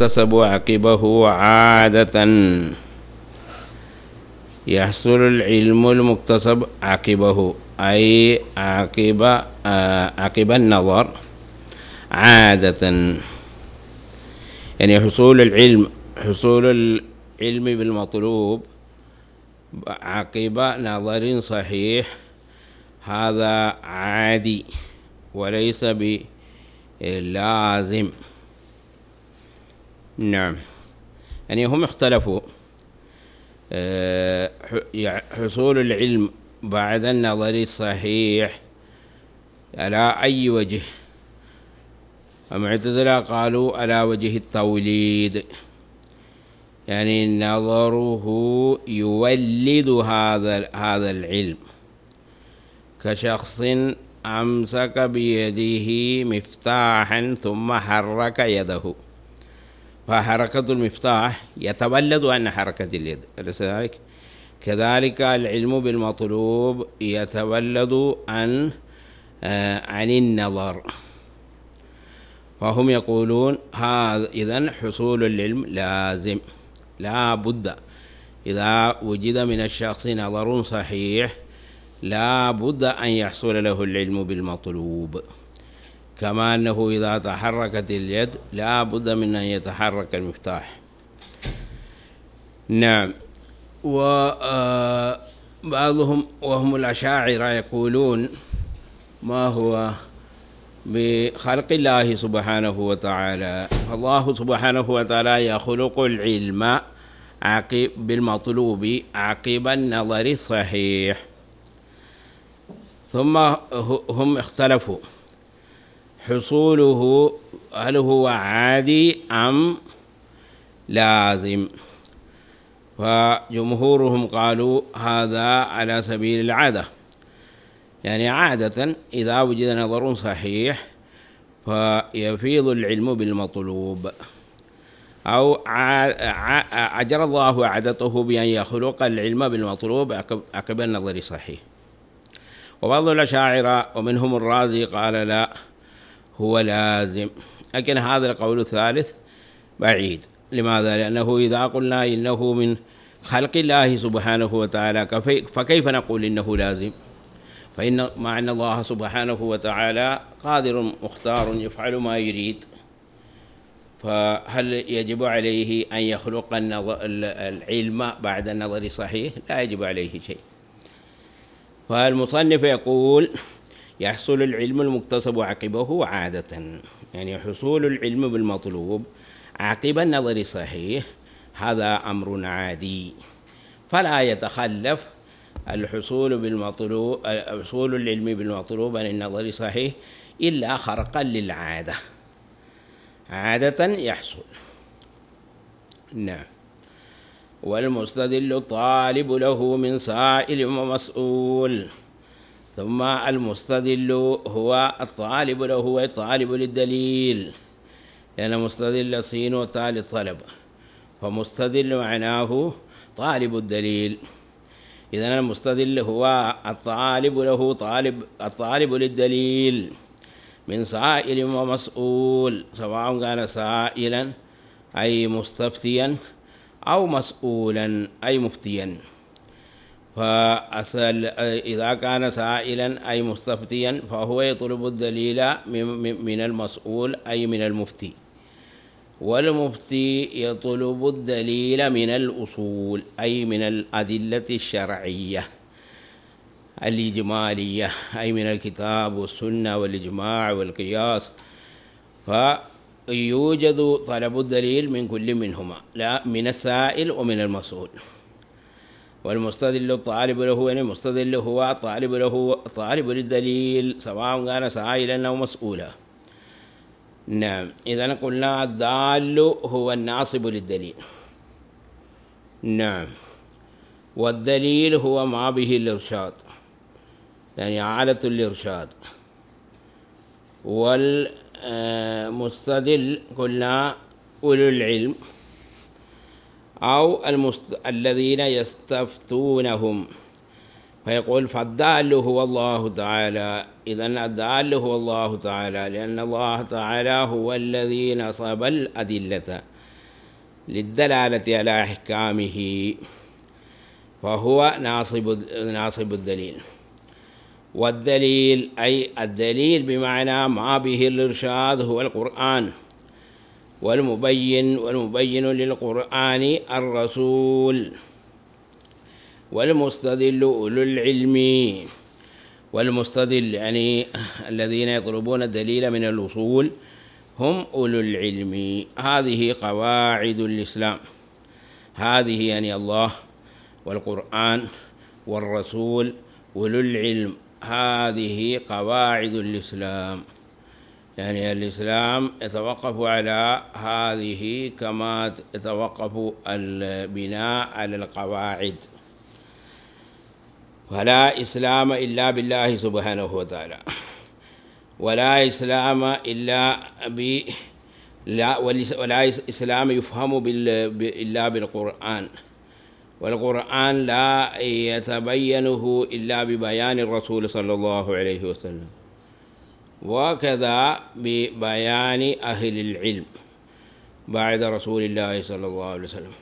المكتسب عقبه عادة. يحصل العلم المكتسب عقبه أي عقب آه، عقب النظر عادة. يعني حصول العلم حصول العلم بالمطلوب عقب نظر صحيح هذا عادي وليس بلازم. نعم. يعني هم اختلفوا. آه، حصول العلم بعد النظر الصحيح على أي وجه؟ المعتزلة قالوا على وجه التوليد. يعني نظره يولد هذا هذا العلم. كشخص أمسك بيده مفتاحا ثم حرك يده. فحركة المفتاح يتولد عن حركة اليد أليس ذلك؟ كذلك العلم بالمطلوب يتولد عن آه عن النظر. فهم يقولون هذا إذن حصول العلم لازم لا بد. إذا وجد من الشخص نظر صحيح لا بد أن يحصل له العلم بالمطلوب. كما أنه إذا تحركت اليد لا بد من أن يتحرك المفتاح. نعم. وبعضهم آه، وهم الأشاعرة يقولون ما هو بخلق الله سبحانه وتعالى. الله سبحانه وتعالى يخلق العلم عقب بالمطلوب عقب النظر الصحيح. ثم هم اختلفوا. حصوله هل هو عادي أم لازم؟ فجمهورهم قالوا هذا على سبيل العادة. يعني عادة إذا وجد نظر صحيح فيفيض العلم بالمطلوب. أو أجر الله عادته بأن يخلق العلم بالمطلوب عقب النظر صحيح. وبعض الأشاعرة ومنهم الرازي قال لا هو لازم. لكن هذا القول الثالث بعيد. لماذا؟ لأنه إذا قلنا إنه من خلق الله سبحانه وتعالى فكيف نقول إنه لازم؟ فإن مع أن الله سبحانه وتعالى قادر مختار يفعل ما يريد. فهل يجب عليه أن يخلق العلم بعد النظر صحيح؟ لا يجب عليه شيء. فالمصنف يقول يحصل العلم المكتسب عقبه عادة. يعني حصول العلم بالمطلوب عقب النظر صحيح هذا أمر عادي. فلا يتخلف الحصول بالمطلوب حصول العلم بالمطلوب عن النظر صحيح إلا خرقا للعادة. عادة يحصل. نعم. والمستدل طالب له من سائل ومسؤول. ثم المستدل هو الطالب له هو الطالب للدليل. لأن مستدل صين وتالي الطلب فمستدل معناه طالب الدليل. إذا المستدل هو الطالب له طالب الطالب للدليل. من سائل ومسؤول سواء كان سائلا أي مستفتيا أو مسؤولا أي مفتيا. فأسأل إذا كان سائلا أي مستفتيا فهو يطلب الدليل من المسؤول أي من المفتي. والمفتي يطلب الدليل من الأصول أي من الأدلة الشرعية الإجمالية أي من الكتاب والسنة والإجماع والقياس. فيوجد طلب الدليل من كل منهما لا من السائل ومن المسؤول. والمستدل الطالب له يعني المستدل هو الطالب له طالب للدليل سواء كان سائلا أو مسؤولا. نعم. إذا قلنا الدال هو الناصب للدليل. نعم. والدليل هو ما به الإرشاد. يعني عالة الإرشاد. والمستدل قلنا أولو العلم. أو المست... الذين يستفتونهم. فيقول فالدال هو الله تعالى. إذا الدال هو الله تعالى لأن الله تعالى هو الذي نصب الأدلة للدلالة على أحكامه. فهو ناصب ناصب الدليل. والدليل أي الدليل بمعنى ما به الإرشاد هو القرآن. والمبين والمبين للقرآن الرسول والمستدل أولو العلم والمستدل يعني الذين يطلبون الدليل من الأصول هم أولو العلم. هذه قواعد الإسلام. هذه يعني الله والقرآن والرسول أولو العلم. هذه قواعد الإسلام. يعني الإسلام يتوقف على هذه كما يتوقف البناء على القواعد. فلا إسلام إلا بالله سبحانه وتعالى. ولا إسلام إلا ب لا ولا إسلام يفهم بال... إلا بالقرآن. والقرآن لا يتبينه إلا ببيان الرسول صلى الله عليه وسلم. وكذا ببيان أهل العلم بعد رسول الله صلى الله عليه وسلم.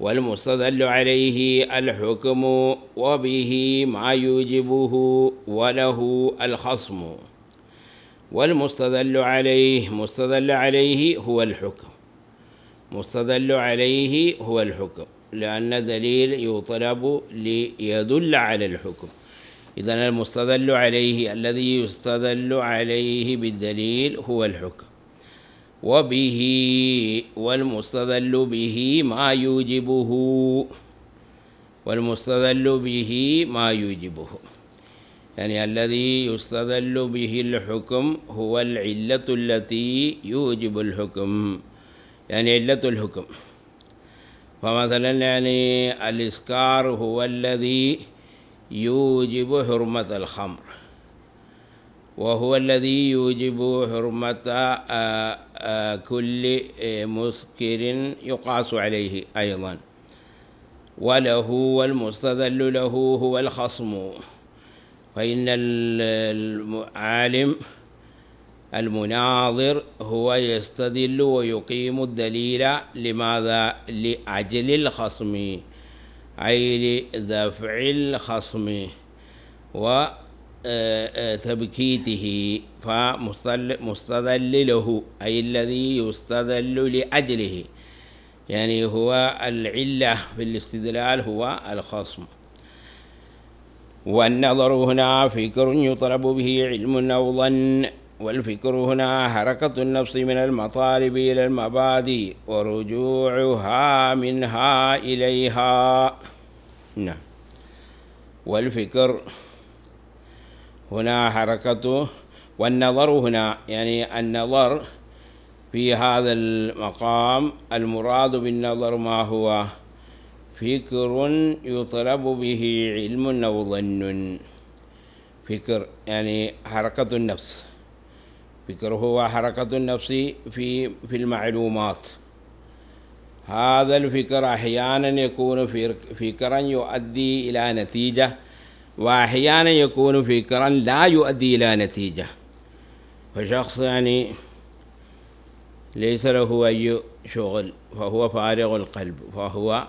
والمستدل عليه الحكم وبه ما يوجبه وله الخصم. والمستدل عليه مستدل عليه هو الحكم. مستدل عليه هو الحكم لأن دليل يطلب ليدل على الحكم. إذا المستدل عليه الذي يستدل عليه بالدليل هو الحكم. وبه والمستدل به ما يوجبه. والمستدل به ما يوجبه. يعني الذي يستدل به الحكم هو العلة التي يوجب الحكم. يعني علة الحكم. فمثلا يعني الإسكار هو الذي يوجب حرمة الخمر وهو الذي يوجب حرمة آه، آه، كل آه، مسكر يقاس عليه أيضا. وله والمستدل له هو الخصم. فإن العالم المناظر هو يستدل ويقيم الدليل لماذا؟ لأجل الخصم. أي لدفع الخصم وتبكيته فمستدل له أي الذي يستدل لأجله. يعني هو العلة في الاستدلال هو الخصم. والنظر هنا فكر يطلب به علم أو ظن. والفكر هنا حركة النفس من المطالب إلى المبادئ ورجوعها منها إليها. نعم. والفكر هنا حركته والنظر هنا يعني النظر في هذا المقام المراد بالنظر ما هو؟ فكر يطلب به علم أو ظن. فكر يعني حركة النفس. فكر هو حركة النفس في في المعلومات. هذا الفكر أحيانا يكون فكرا يؤدي إلى نتيجة وأحيانا يكون فكرا لا يؤدي إلى نتيجة. فشخص يعني ليس له أي شغل فهو فارغ القلب فهو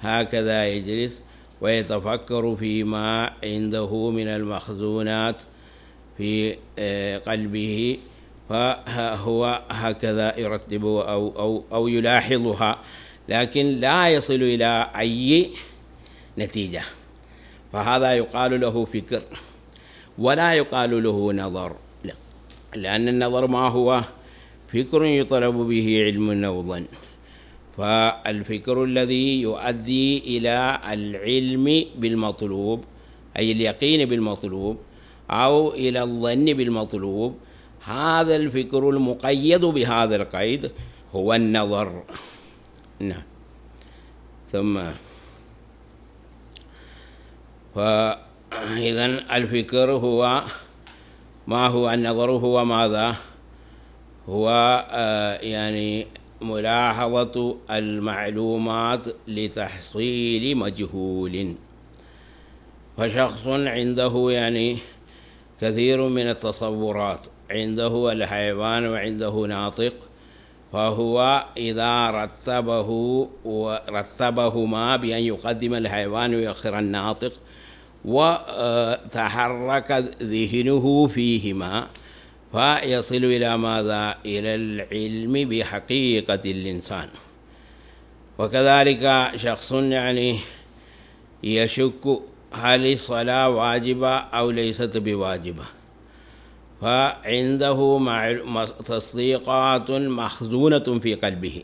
هكذا يجلس ويتفكر فيما عنده من المخزونات في آه، قلبه. فهو هكذا يرتب أو, أو, أو يلاحظها لكن لا يصل إلى أي نتيجة. فهذا يقال له فكر ولا يقال له نظر لا. لأن النظر ما هو فكر يطلب به علم أو ظن فالفكر الذي يؤدي إلى العلم بالمطلوب أي اليقين بالمطلوب أو إلى الظن بالمطلوب هذا الفكر المقيد بهذا القيد هو النظر. نعم. ثم فإذا الفكر هو ما هو النظر هو ماذا؟ هو آه يعني ملاحظة المعلومات لتحصيل مجهول. فشخص عنده يعني كثير من التصورات. عنده الحيوان وعنده ناطق فهو إذا رتبه ورتبهما بأن يقدم الحيوان ويؤخر الناطق وتحرك ذهنه فيهما فيصل إلى ماذا؟ إلى العلم بحقيقة الإنسان وكذلك شخص يعني يشك هل الصلاة واجبة أو ليست بواجبة فعنده تصديقات مخزونة في قلبه.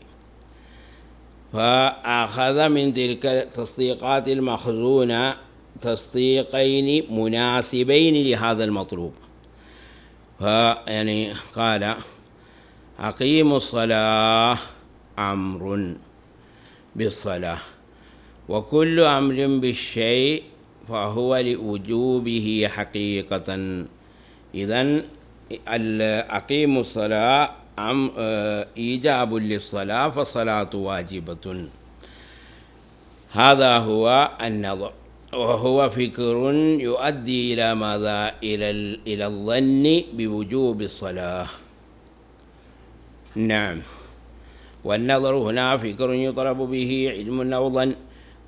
فأخذ من تلك التصديقات المخزونة تصديقين مناسبين لهذا المطلوب. فيعني قال أقيموا الصلاة أمر بالصلاة وكل أمر بالشيء فهو لوجوبه حقيقة. إذا أقيموا الصلاة أم إيجاب للصلاة فالصلاة واجبة. هذا هو النظر. وهو فكر يؤدي إلى ماذا؟ إلى إلى الظن بوجوب الصلاة. نعم. والنظر هنا فكر يطلب به علم أو ظن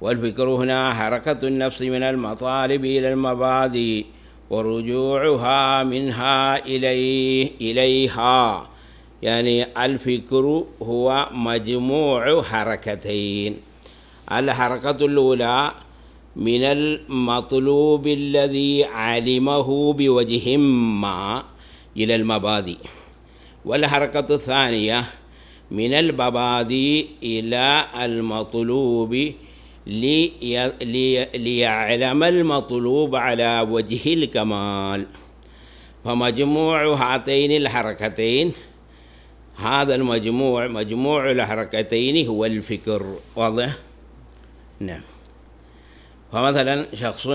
والفكر هنا حركة النفس من المطالب إلى المبادئ. ورجوعها منها إليه إليها. يعني الفكر هو مجموع حركتين. الحركة الأولى من المطلوب الذي علمه بوجه ما إلى المبادئ. والحركة الثانية من المبادئ إلى المطلوب لي لي ليعلم المطلوب على وجه الكمال. فمجموع هاتين الحركتين هذا المجموع مجموع الحركتين هو الفكر. واضح؟ نعم. فمثلا شخص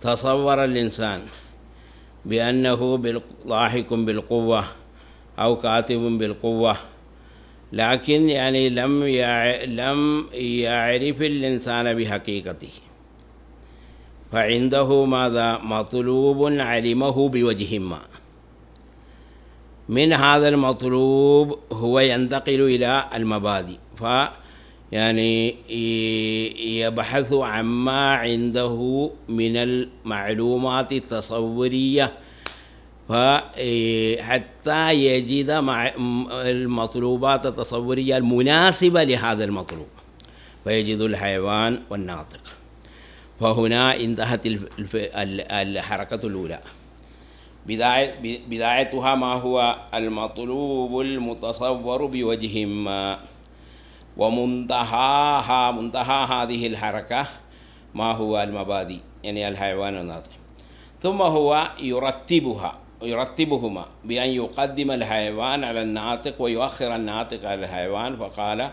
تصور الإنسان بأنه ضاحك بالقوة أو كاتب بالقوة لكن يعني لم لم يعرف الإنسان بحقيقته. فعنده ماذا؟ مطلوب علمه بوجه ما. من هذا المطلوب هو ينتقل إلى المبادئ. ف يعني يبحث عما عنده من المعلومات التصورية فحتى يجد مع المطلوبات التصورية المناسبة لهذا المطلوب فيجد الحيوان والناطق. فهنا انتهت الحركة الأولى. بدايتها ما هو؟ المطلوب المتصور بوجه ما ومنتهاها منتهى هذه الحركة ما هو المبادئ؟ يعني الحيوان الناطق. ثم هو يرتبها. يرتبهما بأن يقدم الحيوان على الناطق ويؤخر الناطق على الحيوان فقال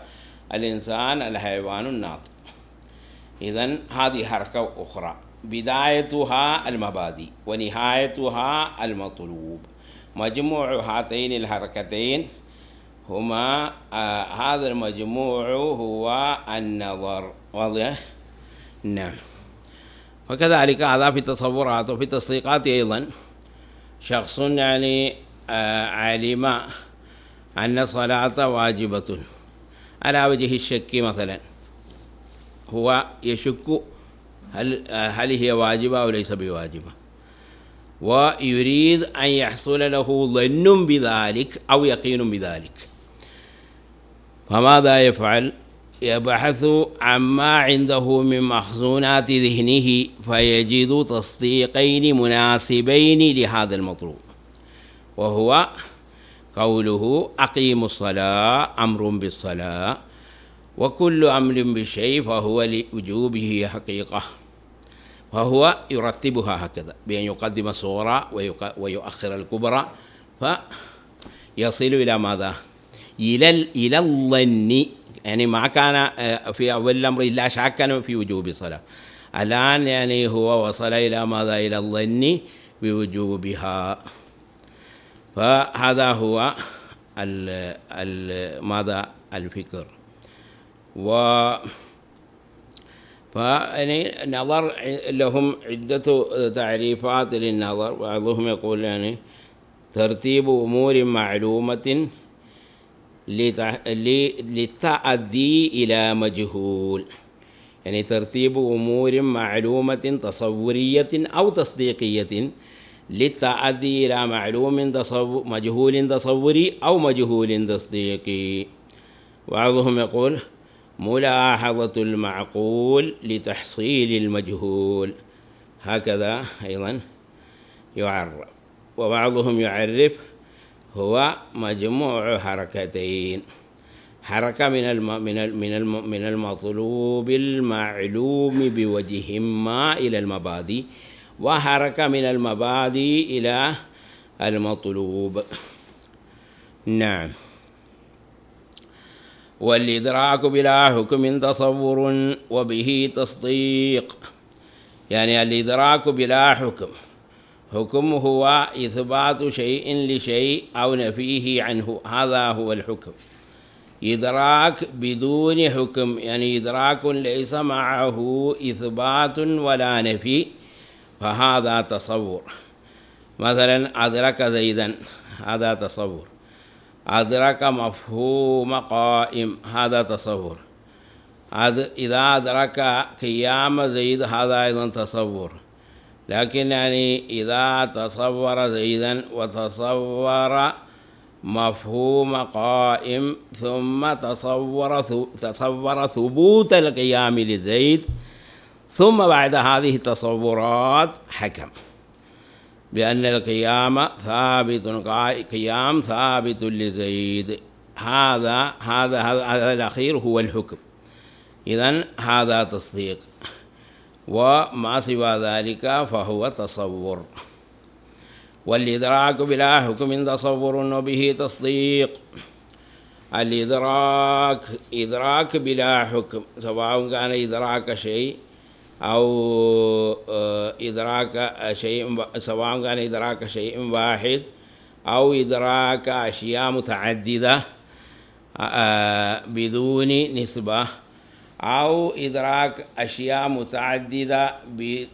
الإنسان الحيوان الناطق. إذا هذه حركة أخرى. بدايتها المبادئ ونهايتها المطلوب. مجموع هاتين الحركتين هما آه هذا المجموع هو النظر. واضح؟ نعم. فكذلك هذا في التصورات وفي التصديقات أيضا. شخص يعني آه علم أن الصلاة واجبة. على وجه الشك مثلا هو يشك هل هل هي واجبة أو ليس بواجبة. ويريد أن يحصل له ظن بذلك أو يقين بذلك. فماذا يفعل؟ يبحث عما عنده من مخزونات ذهنه فيجد تصديقين مناسبين لهذا المطلوب. وهو قوله أقيموا الصلاة أمر بالصلاة وكل أمر بشيء فهو لوجوبه حقيقة. فهو يرتبها هكذا بأن يقدم الصغرى ويؤخر الكبرى. فيصل إلى ماذا؟ إلى إلى الظن يعني ما كان آه، في أول الأمر إلا شاكا في وجوب الصلاة الآن يعني هو وصل إلى ماذا؟ إلى الظن بوجوبها. فهذا هو ال ال ماذا؟ الفكر. و فيعني نظر لهم عدة تعريفات للنظر. بعضهم يقول يعني ترتيب أمور معلومة للتأدي إلى مجهول. يعني ترتيب أمور معلومة تصورية أو تصديقية. للتعدي إلى معلوم تصور مجهول تصوري أو مجهول تصديقي. بعضهم يقول ملاحظة المعقول لتحصيل المجهول. هكذا أيضا يعرف. وبعضهم يعرف هو مجموع حركتين. حركة من الم من الم من الم من المطلوب المعلوم بوجه ما إلى المبادئ وحركة من المبادئ إلى المطلوب. نعم. والإدراك بلا حكم تصور وبه تصديق. يعني الإدراك بلا حكم. حكم هو إثبات شيء لشيء أو نفيه عنه. هذا هو الحكم. إدراك بدون حكم يعني إدراك ليس معه إثبات ولا نفي فهذا تصور. مثلا أدرك زيدا هذا تصور. أدرك مفهوم قائم هذا تصور. إذا أدرك قيام زيد هذا أيضا تصور. لكن يعني إذا تصور زيدا وتصور مفهوم قائم ثم تصور تصور ثبوت القيام لزيد ثم بعد هذه التصورات حكم بأن القيام ثابت قيام ثابت لزيد. هذا هذا هذا الأخير هو الحكم. إذا هذا تصديق. وما سوى ذلك فهو تصور. والإدراك بلا حكم تصور وبه تصديق. الإدراك إدراك بلا حكم سواء كان إدراك شيء أو آه، إدراك شيء سواء كان إدراك شيء واحد أو إدراك أشياء متعددة آه، بدون نسبة. أو إدراك أشياء متعددة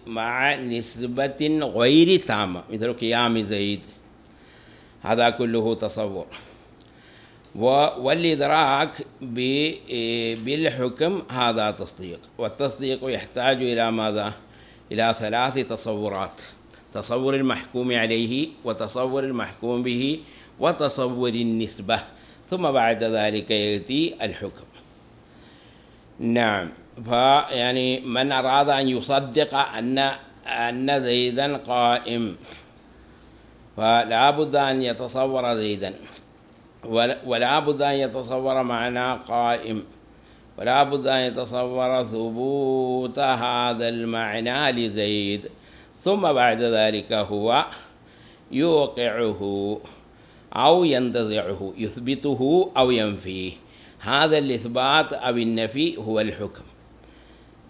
مع نسبة غير تامة مثل قيام زيد هذا كله تصور. والإدراك بالحكم هذا تصديق. والتصديق يحتاج إلى ماذا؟ إلى ثلاث تصورات. تصور المحكوم عليه وتصور المحكوم به وتصور النسبة. ثم بعد ذلك يأتي الحكم. نعم. فيعني من أراد أن يصدق أن أن زيدا قائم. فلا بد أن يتصور زيدا. ولا بد أن يتصور معنى قائم. ولا بد أن يتصور ثبوت هذا المعنى لزيد. ثم بعد ذلك هو يوقعه أو ينتزعه يثبته أو ينفيه. هذا الإثبات أو النفي هو الحكم.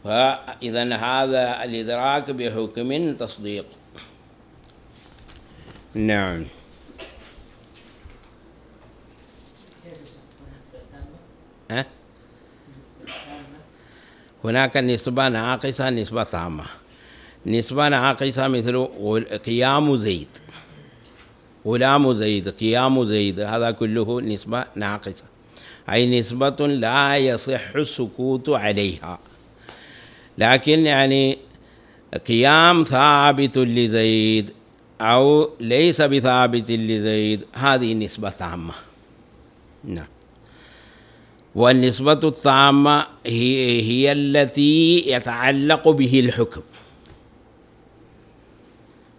فإذا هذا الإدراك بحكم تصديق. نعم. ها؟ هناك نسبة ناقصة نسبة تامة. نسبة ناقصة مثل قيام زيد. غلام زيد قيام زيد هذا كله نسبة ناقصة. أي نسبة لا يصح السكوت عليها. لكن يعني قيام ثابت لزيد أو ليس بثابت لزيد هذه نسبة تامة. نعم. والنسبة التامة هي, هي التي يتعلق به الحكم.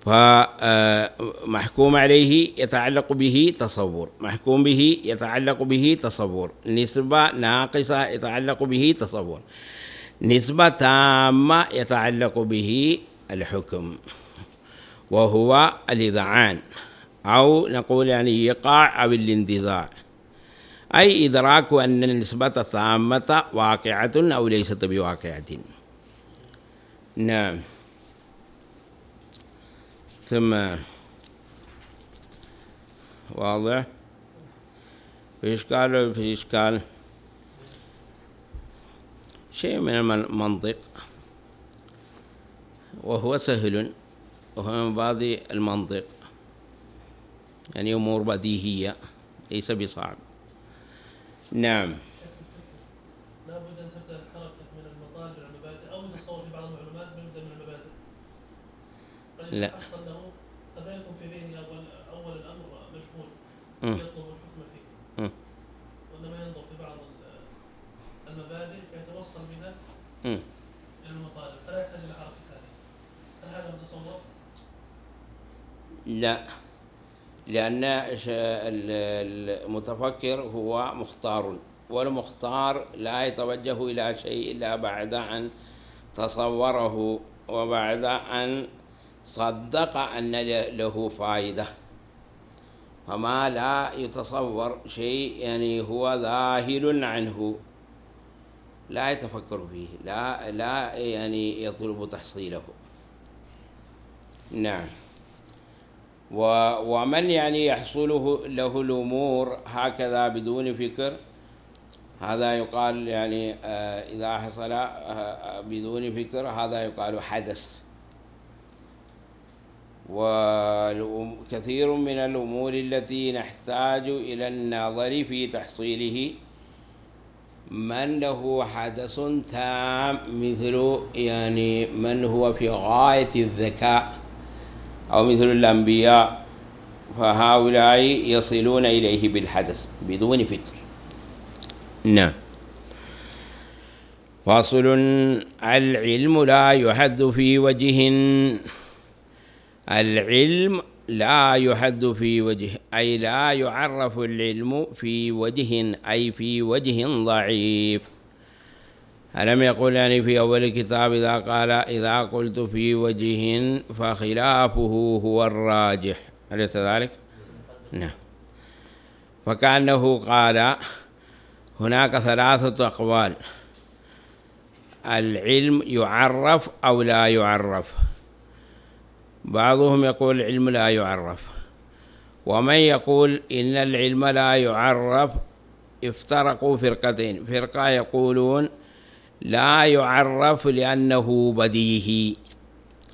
فمحكوم عليه يتعلق به تصور. محكوم به يتعلق به تصور. نسبة ناقصة يتعلق به تصور. نسبة تامة يتعلق به الحكم وهو الإذعان أو نقول يعني إيقاع أو الانتزاع. أي إدراك أن النسبة التامة واقعة أو ليست بواقعة. نعم. ثم واضح؟ في إشكال في إشكال شيء من المنطق. وهو سهل وهو من بعض المنطق. يعني أمور بديهية ليس بصعب. نعم. لابد تبدأ الحركة من المطالب نتصور في بعض المعلومات من المبادئ لا. يتحصل له قد لا يكون في ذهني اول اول الامر مجهول مم. يطلب الحكم فيه مم. وإنما ينظر في بعض ال- المبادئ فيتوصل بها. إلى المطالب فلا يحتاج إلى حركة ثانية هل هذا متصور؟ لا لأن المتفكر هو مختار والمختار لا يتوجه إلى شيء إلا بعد أن تصوره وبعد أن صدق أن له فائدة فما لا يتصور شيء يعني هو ذاهل عنه. لا يتفكر فيه لا لا يعني يطلب تحصيله. نعم. و- ومن يعني يحصله له الأمور هكذا بدون فكر؟ هذا يقال يعني آه، إذا حصل آه، بدون فكر هذا يقال حدث. وكثير من الأمور التي نحتاج إلى النظر في تحصيله. من له حدث تام مثل يعني من هو في غاية الذكاء أو مثل الأنبياء فهؤلاء يصلون إليه بالحدث بدون فكر. نعم. فاصل العلم لا يحد في وجه العلم لا يحد في وجه أي لا يعرف العلم في وجه أي في وجه ضعيف. ألم يقل يعني في أول الكتاب إذا قال إذا قلت في وجه فخلافه هو الراجح. أليس ذلك؟ نعم. فكأنه قال هناك ثلاثة أقوال. العلم يعرف أو لا يعرف؟ بعضهم يقول العلم لا يعرف. ومن يقول إن العلم لا يعرف افترقوا فرقتين. فرقة يقولون لا يعرف لأنه بديهي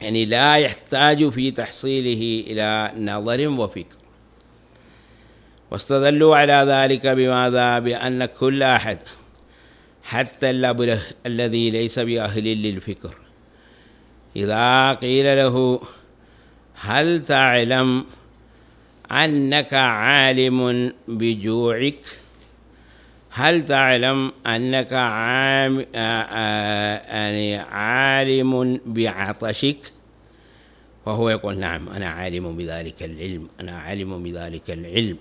يعني لا يحتاج في تحصيله إلى نظر وفكر. واستدلوا على ذلك بماذا؟ بأن كل أحد حتى الذي ليس بأهل للفكر إذا قيل له هل تعلم أنك عالم بجوعك؟ هل تعلم أنك عام يعني عالم بعطشك؟ فهو يقول نعم أنا عالم بذلك العلم أنا عالم بذلك العلم.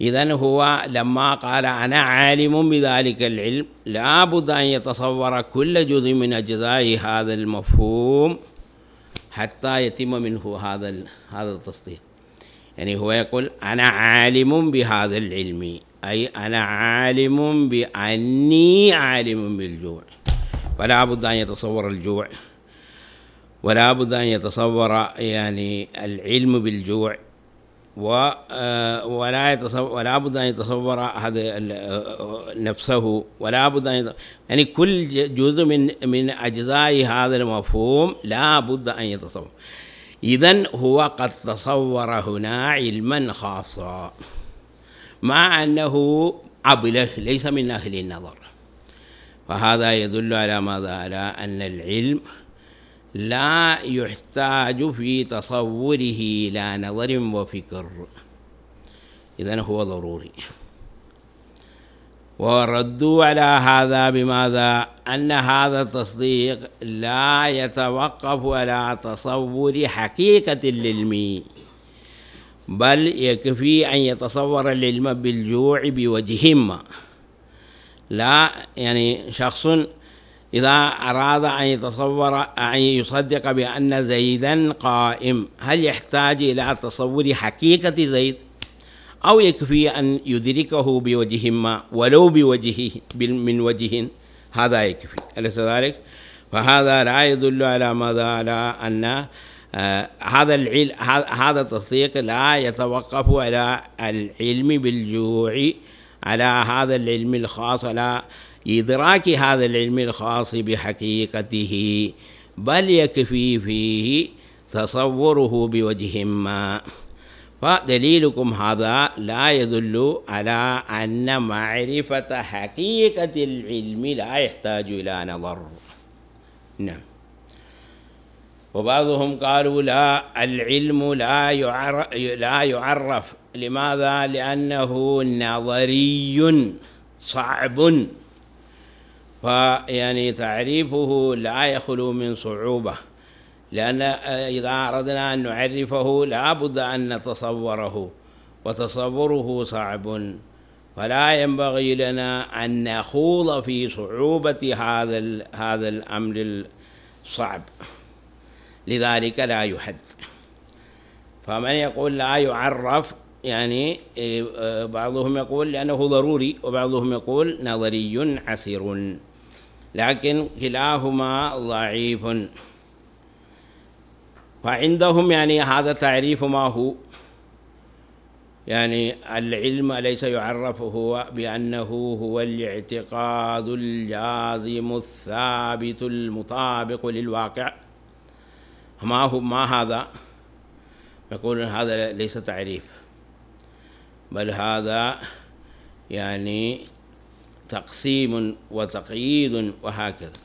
إذا هو لما قال أنا عالم بذلك العلم لابد أن يتصور كل جزء من أجزاء هذا المفهوم. حتى يتم منه هذا هذا التصديق. يعني هو يقول أنا عالم بهذا العلم. أي أنا عالم بأني عالم بالجوع. فلا بد أن يتصور الجوع. ولا بد أن يتصور يعني العلم بالجوع. و ولا يتصور ولا بد أن يتصور هذا نفسه ولا بد أن يعني كل جزء من من أجزاء هذا المفهوم لا بد أن يتصور. اذا هو قد تصور هنا علما خاصا مع أنه عبله ليس من أهل النظر. فهذا يدل على ماذا؟ على أن العلم لا يحتاج في تصوره لا نظر وفكر. إذن هو ضروري. وردوا على هذا بماذا؟ أن هذا التصديق لا يتوقف على تصور حقيقة العلم بل يكفي أن يتصور العلم بالجوع بوجه ما لا يعني شخص إذا أراد أن يتصور أن يصدق بأن زيدا قائم هل يحتاج إلى تصور حقيقة زيد؟ أو يكفي أن يدركه بوجه ما ولو بوجهه من وجه هذا يكفي. أليس ذلك؟ فهذا لا يدل على ماذا؟ على أن آه هذا العلم هذا التصديق لا يتوقف على العلم بالجوع على هذا العلم الخاص على إدراك هذا العلم الخاص بحقيقته بل يكفي فيه تصوره بوجه ما فدليلكم هذا لا يدل على أن معرفة حقيقة العلم لا يحتاج إلى نظر. نعم. وبعضهم قالوا لا العلم لا يعرف, لا يعرف. لماذا؟ لأنه نظري صعب. فيعني تعريفه لا يخلو من صعوبة لأن إذا أردنا أن نعرفه لا بد أن نتصوره وتصوره صعب فلا ينبغي لنا أن نخوض في صعوبة هذا هذا الأمر الصعب. لذلك لا يحد. فمن يقول لا يعرف يعني إيه، بعضهم يقول لأنه ضروري وبعضهم يقول نظري عسير. لكن كلاهما ضعيف. فعندهم يعني هذا تعريف ما هو؟ يعني العلم ليس يعرف هو بأنه هو الاعتقاد الجازم الثابت المطابق للواقع. ما هو؟ ما هذا؟ يقولون هذا ليس تعريف. بل هذا يعني تقسيم وتقييد وهكذا.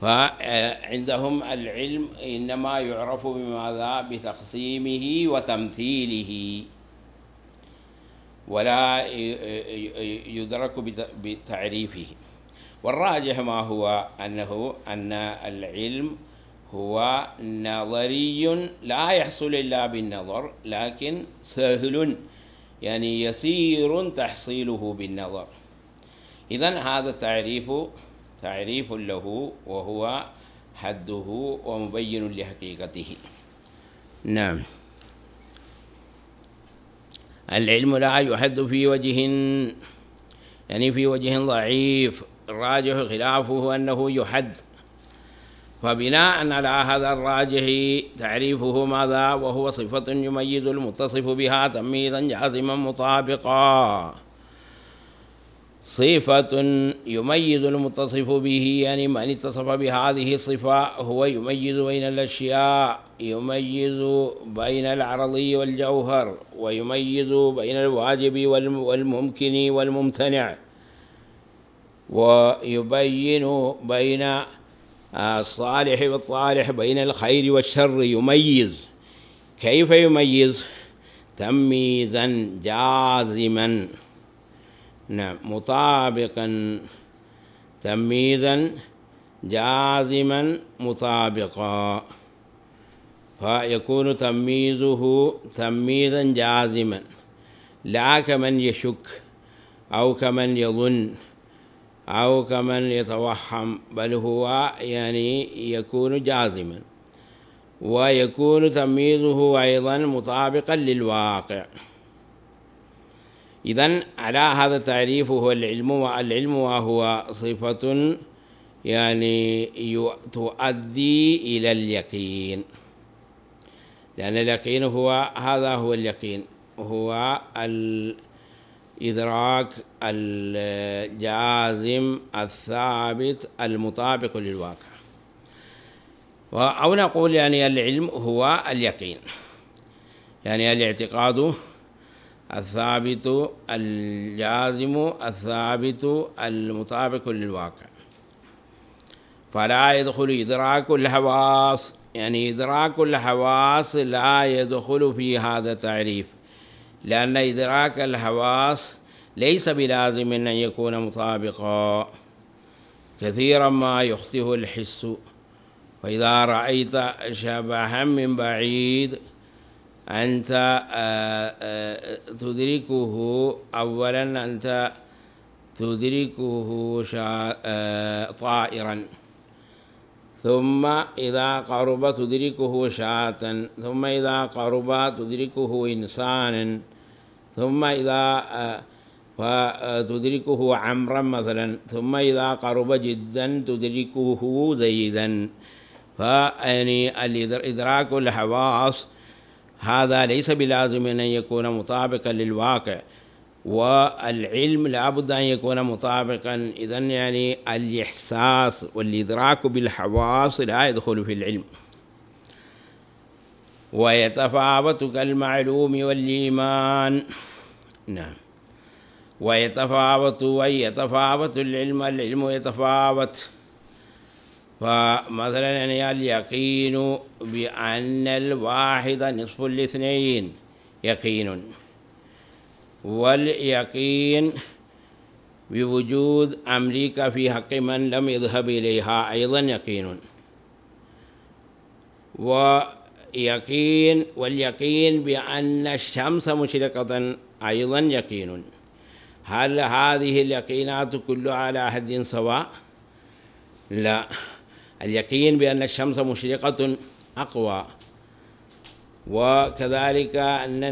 فعندهم العلم إنما يعرف بماذا؟ بتقسيمه وتمثيله. ولا يدرك بتعريفه. والراجح ما هو؟ أنه أن العلم هو نظري لا يحصل إلا بالنظر لكن سهل يعني يسير تحصيله بالنظر. إذا هذا التعريف تعريف له وهو حده ومبين لحقيقته. نعم. العلم لا يحد في وجه يعني في وجه ضعيف. الراجح خلافه أنه يحد. فبناء على هذا الراجح تعريفه ماذا؟ وهو صفة يميز المتصف بها تمييزا جازما مطابقا. صفة يميز المتصف به يعني من اتصف بهذه الصفة هو يميز بين الأشياء يميز بين العرضي والجوهر ويميز بين الواجب والممكن والممتنع ويبين بين الصالح والطالح بين الخير والشر يميز. كيف يميز؟ تمييزا جازما. نعم مطابقا تمييزا جازما مطابقا. فيكون تمييزه تمييزا جازما لا كمن يشك أو كمن يظن أو كمن يتوهم بل هو يعني يكون جازما. ويكون تمييزه أيضا مطابقا للواقع. إذا على هذا التعريف هو العلم والعلم وهو صفة يعني تؤدي إلى اليقين. لأن اليقين هو هذا هو اليقين. هو الإدراك الجازم الثابت المطابق للواقع. أو نقول يعني العلم هو اليقين. يعني الاعتقاد الثابت الجازم الثابت المطابق للواقع. فلا يدخل إدراك الحواس يعني إدراك الحواس لا يدخل في هذا التعريف لأن إدراك الحواس ليس بلازم أن يكون مطابقا. كثيرا ما يخطئ الحس. فإذا رأيت شبها من بعيد أنت آه، آه، تدركه أولا أنت تدركه آه، طائرا. ثم إذا قرب تدركه شاة. ثم إذا قرب تدركه إنسانا. ثم إذا فتدركه عمرا مثلا. ثم إذا قرب جدا تدركه زيدا. فيعني الإدراك الحواس هذا ليس بلازم أن يكون مطابقا للواقع والعلم لابد أن يكون مطابقا. إذا يعني الإحساس والإدراك بالحواس لا يدخل في العلم. ويتفاوت كالمعلوم والإيمان. نعم. ويتفاوت ويتفاوت العلم العلم يتفاوت. فمثلا يعني اليقين بأن الواحد نصف الاثنين يقين. واليقين بوجود أمريكا في حق من لم يذهب إليها أيضا يقين. ويقين واليقين بأن الشمس مشرقة أيضا يقين. هل هذه اليقينات كلها على حد سواء؟ لا. اليقين بأن الشمس مشرقة أقوى. وكذلك أن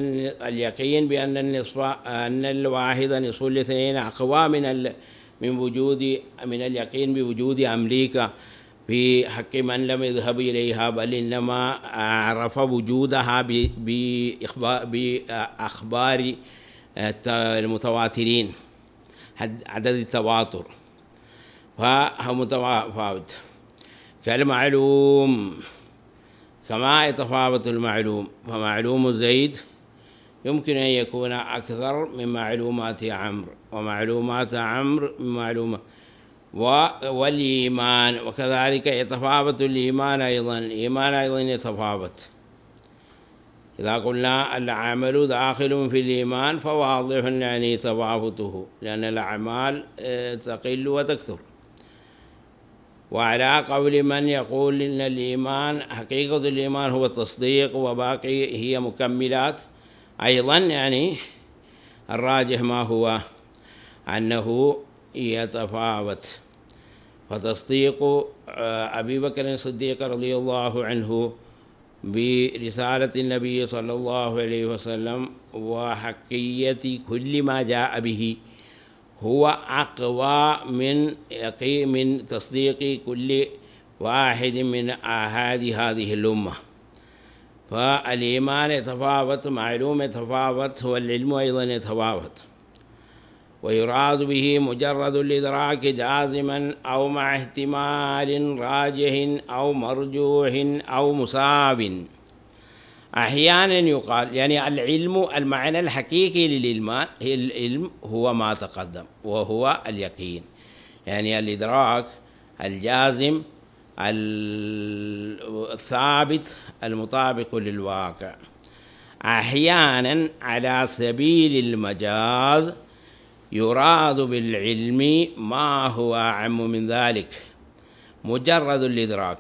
اليقين بأن النصف أن الواحد نصف الاثنين أقوى من من وجود من اليقين بوجود أمريكا. في حق من لم يذهب إليها بل إنما عرف وجودها بأخبار المتواترين عدد التواتر. فهو متفاوت كالمعلوم كما يتفاوت المعلوم. فمعلوم زيد يمكن أن يكون أكثر من معلومات عمرو ومعلومات عمرو من معلومات والإيمان. وكذلك يتفاوت الإيمان أيضا. الإيمان أيضا يتفاوت إذا قلنا العمل داخل في الإيمان فواضح يعني تفاوته لأن الأعمال آه، تقل وتكثر. وعلى قول من يقول إن الإيمان حقيقة الإيمان هو التصديق وباقي هي مكملات. أيضا يعني الراجح ما هو؟ أنه يتفاوت. فتصديق آه، أبي بكر الصديق رضي الله عنه برسالة النبي صلى الله عليه وسلم وحقية كل ما جاء به. هو أقوى من من تصديق كل واحد من آحاد هذه الأمة. فالإيمان يتفاوت معلوم يتفاوت والعلم أيضا يتفاوت. ويراد به مجرد الإدراك جازما أو مع احتمال راجح أو مرجوح أو مساب أحيانا يقال يعني العلم المعنى الحقيقي للعلم هو ما تقدم وهو اليقين. يعني الإدراك الجازم الثابت المطابق للواقع. أحيانا على سبيل المجاز يراد بالعلم ما هو أعم من ذلك مجرد الإدراك.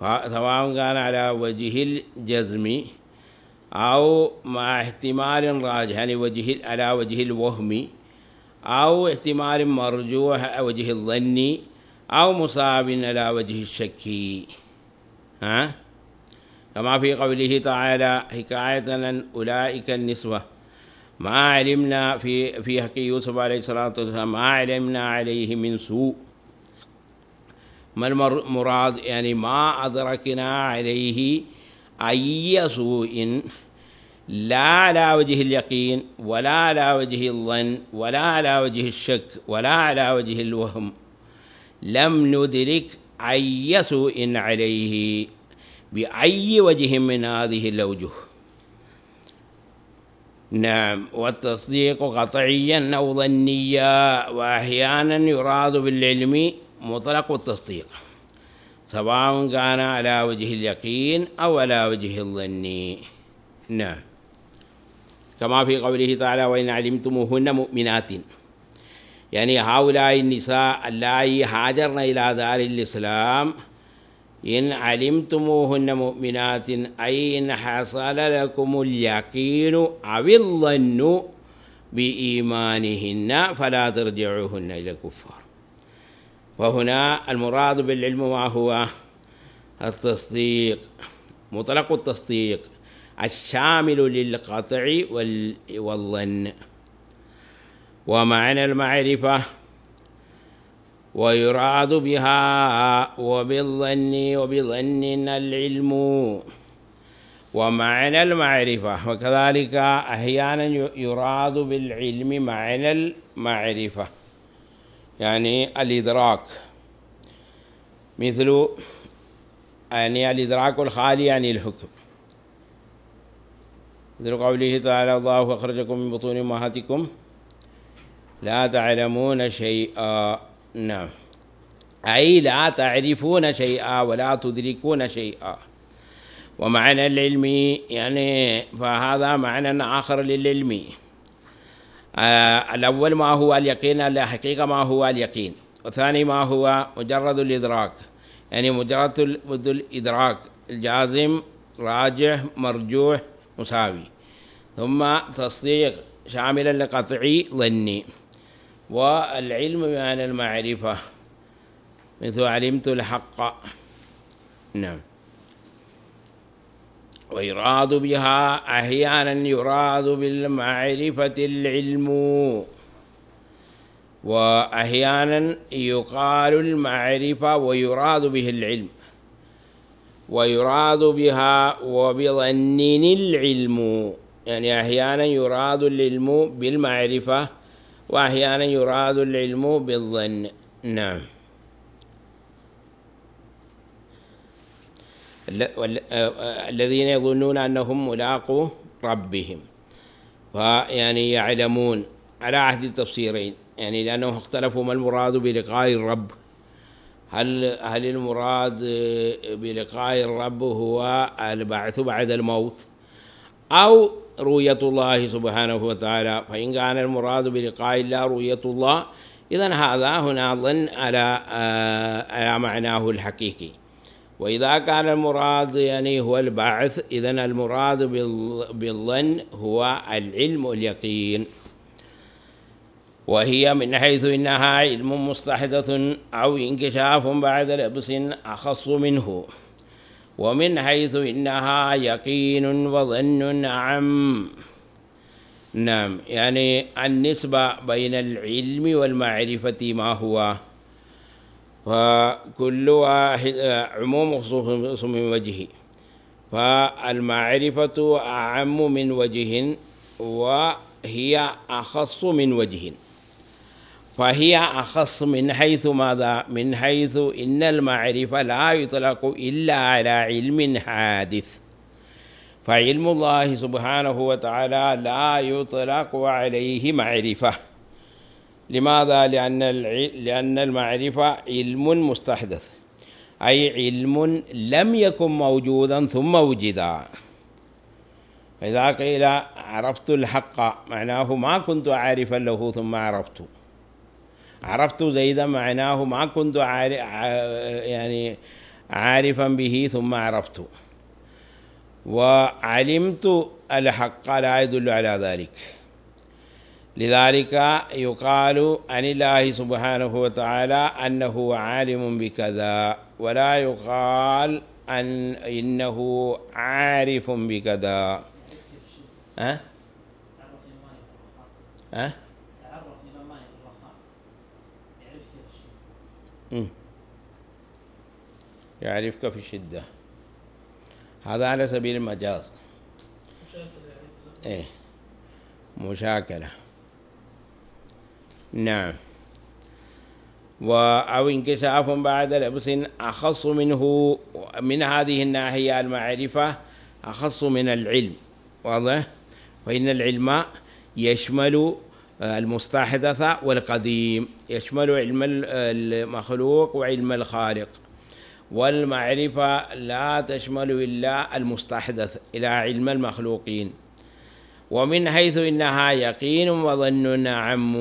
سواء كان على وجه الجزم أو مع احتمال راجح يعني وجه على وجه الوهم أو احتمال مرجوح على وجه الظن أو مصاب على وجه الشك. ها؟ كما في قوله تعالى حكاية أولئك النسوة. ما علمنا في في حق يوسف عليه الصلاة والسلام ما علمنا عليه من سوء. ما المراد يعني ما أدركنا عليه أي سوء. لا على وجه اليقين ولا على وجه الظن ولا على وجه الشك ولا على وجه الوهم. لم ندرك أي سوء عليه بأي وجه من هذه الأوجه. نعم والتصديق قطعيا أو ظنيا وأحيانا يراد بالعلم مطلق التصديق سواء كان على وجه اليقين أو على وجه الظن. نعم. كما في قوله تعالى وإن علمتموهن مؤمنات. يعني هؤلاء النساء اللائي هاجرن إلى دار الإسلام إن علمتموهن مؤمنات أي إن حصل لكم اليقين أو الظن بإيمانهن فلا ترجعوهن إلى الكفار. وهنا المراد بالعلم ما هو؟ التصديق مطلق التصديق الشامل للقطع والظن. ومعنى المعرفة ويراد بها وبالظن وبظن العلم. ومعنى المعرفة وكذلك أحيانا يراد بالعلم معنى المعرفة. يعني الإدراك. مثل يعني الإدراك الخالي عن الحكم. مثل قوله تعالى الله أخرجكم من بطون أمهاتكم لا تعلمون شيئا. نعم. أي لا تعرفون شيئا ولا تدركون شيئا. ومعنى العلم يعني فهذا معنى آخر للعلم. الأول ما هو اليقين الحقيقة ما هو اليقين. والثاني ما هو مجرد الإدراك. يعني مجرد الإدراك. الجازم راجح مرجوح مساوي. ثم تصديق شاملا لقطعي ظني. والعلم بمعنى المعرفة. مثل علمت الحق. نعم. ويراد بها أحيانا يراد بالمعرفة العلم. وأحيانا يقال المعرفة ويراد به العلم. ويراد بها وبظن العلم. يعني أحيانا يراد العلم بالمعرفة وأحيانا يراد العلم بالظن. نعم. الذين يظنون أنهم ملاقوا ربهم. فيعني يعلمون على عهد التفسيرين. يعني لأنهم اختلفوا ما المراد بلقاء الرب. هل هل المراد بلقاء الرب هو البعث بعد الموت أو رؤية الله سبحانه وتعالى؟ فإن كان المراد بلقاء الله رؤية الله إذا هذا هنا ظن على على معناه الحقيقي. وإذا كان المراد يعني هو البعث إذا المراد بالظن هو العلم واليقين وهي من حيث إنها علم مستحدث أو انكشاف بعد لبس أخص منه. ومن حيث إنها يقين وظن أعم نعم يعني النسبة بين العلم والمعرفة ما هو. فكل واحد عموم خصوص من وجه فالمعرفة أعم من وجه وهي أخص من وجه. فهي أخص من حيث ماذا؟ من حيث إن المعرفة لا يطلق إلا على علم حادث. فعلم الله سبحانه وتعالى لا يطلق عليه معرفة. لماذا؟ لأن لأن المعرفة علم مستحدث. أي علم لم يكن موجودا ثم وجد فإذا قيل عرفت الحق معناه ما كنت عارفا له ثم عرفته عرفت زيدا معناه ما كنت عارف يعني عارفا به ثم عرفته وعلمت الحق لا يدل على ذلك. لذلك يقال عن الله سبحانه وتعالى أنه عالم بكذا ولا يقال أن إنه عارف بكذا. أه؟ أه؟ يعرفك في الشدة هذا على سبيل المجاز. إيه. مشاكلة. نعم. أو انكشاف بعد لبس أخص منه من هذه الناحية المعرفة أخص من العلم. واضح؟ فإن العلم يشمل المستحدث والقديم يشمل علم المخلوق وعلم الخالق. والمعرفة لا تشمل إلا المستحدث إلى علم المخلوقين. ومن حيث إنها يقين وظن نعم.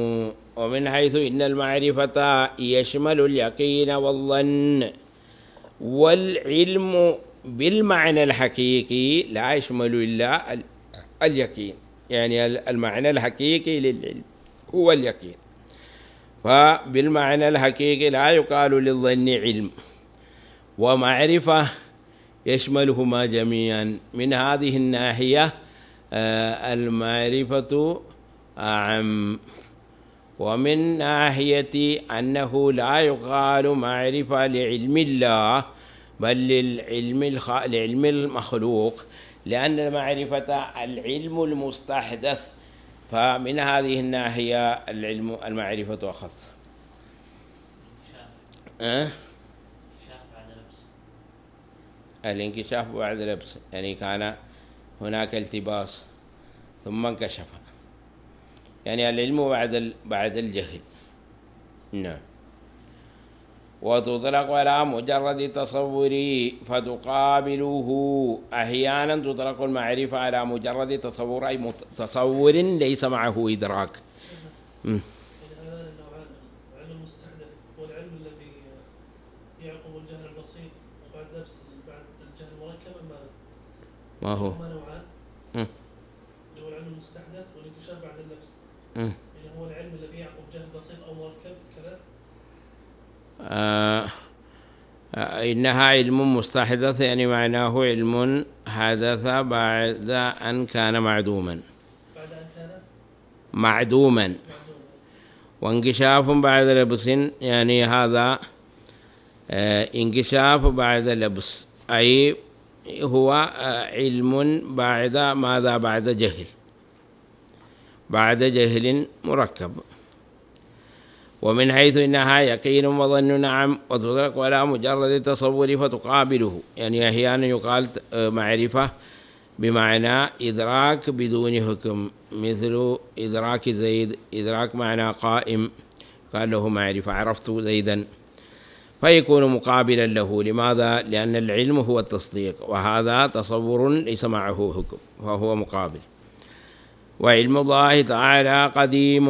ومن حيث إن المعرفة يشمل اليقين والظن والعلم بالمعنى الحقيقي لا يشمل إلا اليقين. يعني المعنى الحقيقي للعلم هو اليقين. فبالمعنى الحقيقي لا يقال للظن علم. ومعرفة يشملهما جميعا. من هذه الناحية المعرفة أعم. ومن ناحية أنه لا يقال معرفة لعلم الله بل للعلم الخ... لعلم المخلوق لأن المعرفة العلم المستحدث. فمن هذه الناحية العلم المعرفة أخص. أه؟ الانكشاف بعد لبس يعني كان هناك التباس ثم انكشف. يعني العلم بعد بعد الجهل. نعم. وتطلق على مجرد تصور فتقابله. أحيانا تطلق المعرفة على مجرد تصور أي تصور ليس معه إدراك. يعني هذان النوعان العلم المستحدث والعلم الذي يعقب الجهل البسيط وبعد لبس بعد الجهل المركب أما ما هو هما نوعان مم. اللي هو العلم المستحدث والانكشاف بعد يعني هو العلم الذي يعقب جهل بسيط مركب كذا آه آه، إنها علم مستحدث يعني معناه علم حدث بعد أن كان معدوما. بعد أن كان؟ معدوما. معدوما وانكشاف بعد لبس يعني هذا آه، انكشاف بعد لبس أي هو علم بعد ماذا بعد جهل. بعد جهل مركب. ومن حيث إنها يقين وظن نعم وتطلق على مجرد التصور فتقابله. يعني أحيانا يقال آه، معرفة بمعنى إدراك بدون حكم مثل إدراك زيد إدراك معنى قائم. قال له معرفة عرفت زيدا. فيكون مقابلا له. لماذا؟ لأن العلم هو التصديق وهذا تصور ليس معه حكم فهو مقابل. وعلم الله تعالى قديم.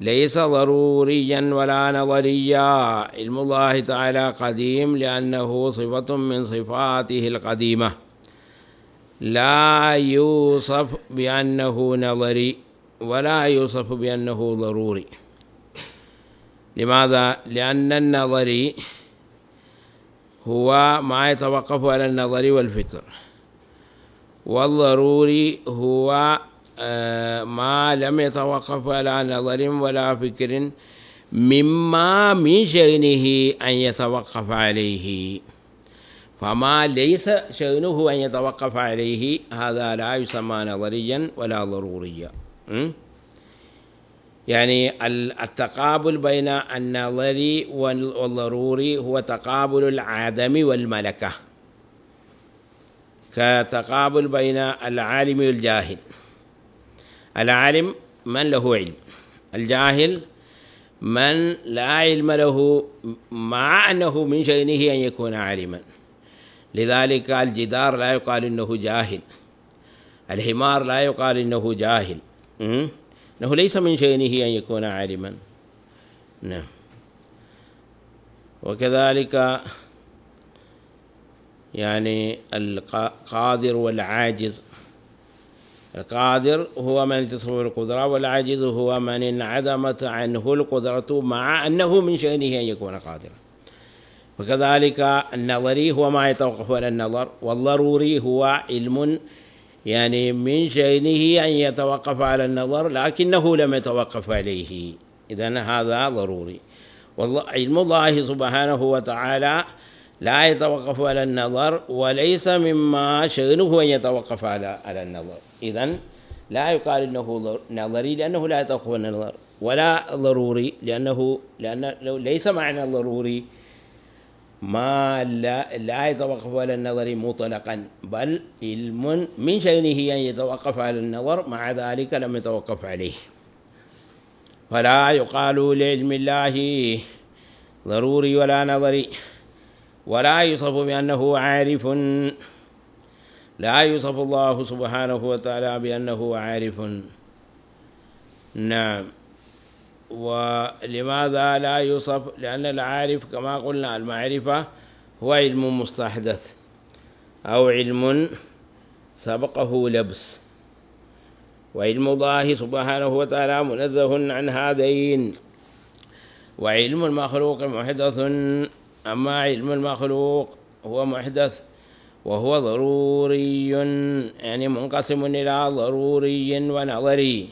ليس ضروريا ولا نظريا. علم الله تعالى قديم لأنه صفة من صفاته القديمة. لا يوصف بأنه نظري ولا يوصف بأنه ضروري. لماذا؟ لأن النظري هو ما يتوقف على النظر والفكر. والضروري هو آه، ما لم يتوقف على نظر ولا فكر مما من شأنه أن يتوقف عليه. فما ليس شأنه أن يتوقف عليه هذا لا يسمى نظريا ولا ضروريا? يعني ال- التقابل بين النظري وال- والضروري هو تقابل العدم والملكة. كتقابل بين العالم والجاهل. العالم من له علم؟ الجاهل من لا علم له مع أنه من شأنه أن يكون عالما. لذلك الجدار لا يقال إنه جاهل. الحمار لا يقال إنه جاهل. م? إنه ليس من شأنه أن يكون عالما. نعم. وكذلك يعني القادر والعاجز. القادر هو من تصور القدرة والعاجز هو من انعدمت عنه القدرة مع أنه من شأنه أن يكون قادرا. وكذلك النظري هو ما يتوقف على النظر والضروري هو علم يعني من شأنه أن يتوقف على النظر لكنه لم يتوقف عليه. إذن هذا ضروري. والله علم الله سبحانه وتعالى لا يتوقف على النظر وليس مما شأنه أن يتوقف على على النظر. إذن لا يقال ضر- نظري لأنه لا يتوقف على النظر ولا ضروري لأنه لأن ليس معنى ضروري ما لا, لا يتوقف على النظر مطلقا بل علم من شأنه أن يتوقف على النظر مع ذلك لم يتوقف عليه. فلا يقال لعلم الله ضروري ولا نظري. ولا يوصف بأنه عارف. لا يوصف الله سبحانه وتعالى بأنه عارف. نعم. ولماذا لا يوصف لأن العارف كما قلنا المعرفة هو علم مستحدث أو علم سبقه لبس. وعلم الله سبحانه وتعالى منزه عن هذين. وعلم المخلوق محدث. أما علم المخلوق هو محدث وهو ضروري يعني منقسم إلى ضروري ونظري.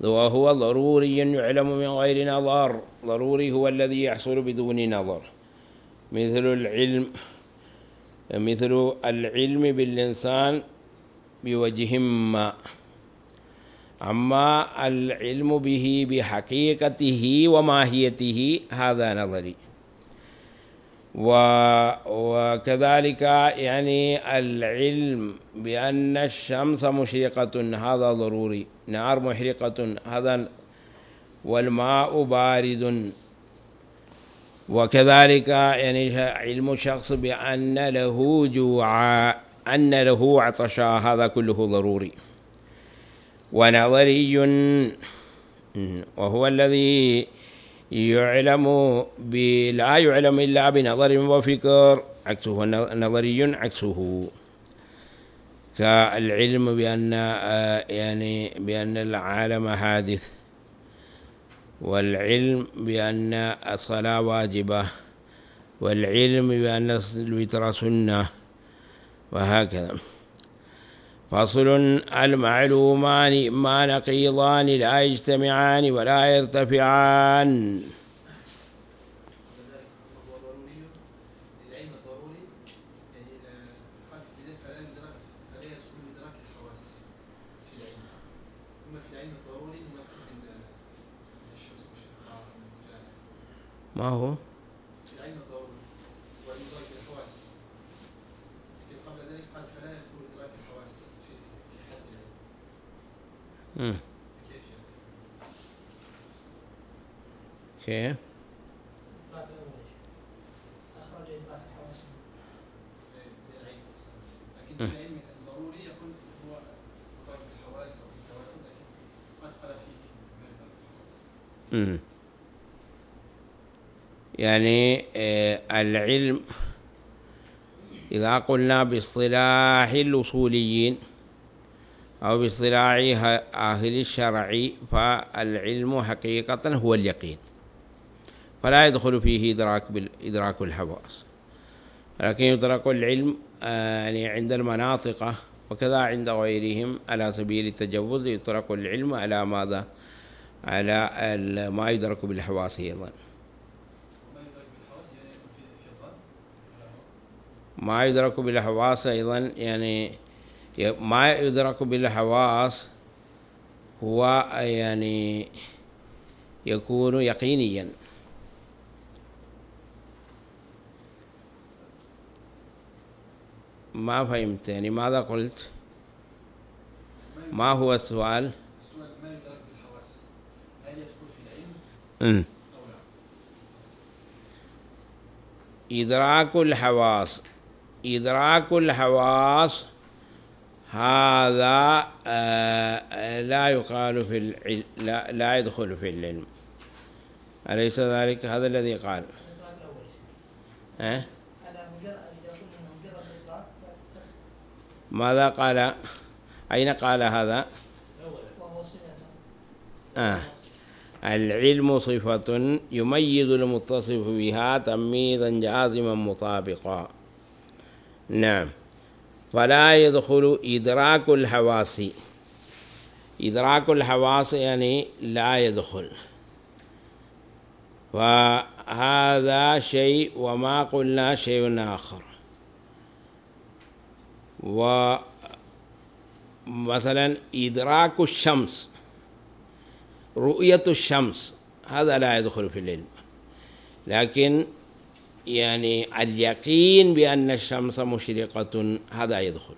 وهو ضروري يعلم من غير نظر. ضروري هو الذي يحصل بدون نظر. مثل العلم مثل العلم بالإنسان بوجه ما. أما العلم به بحقيقته وماهيته هذا نظري. وكذلك يعني العلم بأن الشمس مشرقة هذا ضروري. نار محرقة هذا والماء بارد. وكذلك يعني علم الشخص بأن له جوعا أن له عطشا هذا كله ضروري. ونظري وهو الذي يعلم لا يعلم إلا بنظر وفكر عكسه نظري عكسه. كالعلم بأن يعني بأن العالم حادث والعلم بأن الصلاة واجبة والعلم بأن الوتر سنة وهكذا. فصل المعلومان ما نقيضان لا يجتمعان ولا يرتفعان ما هو؟ في العلم الضروري وإدراك الحواس لكن قبل ذلك قال فلا يدخل إدراك الحواس في في حد العلم. كيف كيف؟ أخرج إدراك الحواس من العلم لكن في العلم الضروري يكون هو إدراك الحواس أو التواتر لكن أدخل فيه إدراك الحواس. يعني آه، العلم إذا قلنا باصطلاح الأصوليين أو باصطلاح أهل الشرع فالعلم حقيقة هو اليقين. فلا يدخل فيه إدراك إدراك الحواس. لكن يدرك العلم آه، يعني عند المناطق وكذا عند غيرهم على سبيل التجوز يترك العلم على ماذا؟ على ما يدرك بالحواس أيضا. ما يدرك بالحواس أيضا يعني ما يدرك بالحواس هو يعني يكون يقينيا. ما فهمت يعني ماذا قلت؟ ما هو السؤال؟ السؤال ما يدرك بالحواس هل يدخل في العلم إدراك الحواس إدراك الحواس هذا آه، لا يقال في لا, لا يدخل في العلم. أليس ذلك؟ هذا الذي قال. أه؟ ماذا قال؟ أين قال هذا؟ آه. العلم صفة يميز المتصف بها تمييزا جازما مطابقا. نعم. فلا يدخل إدراك الحواس. إدراك الحواس يعني لا يدخل. فهذا شيء وما قلنا شيء آخر. ومثلا إدراك الشمس رؤية الشمس هذا لا يدخل في العلم. لكن يعني اليقين بأن الشمس مشرقة هذا يدخل.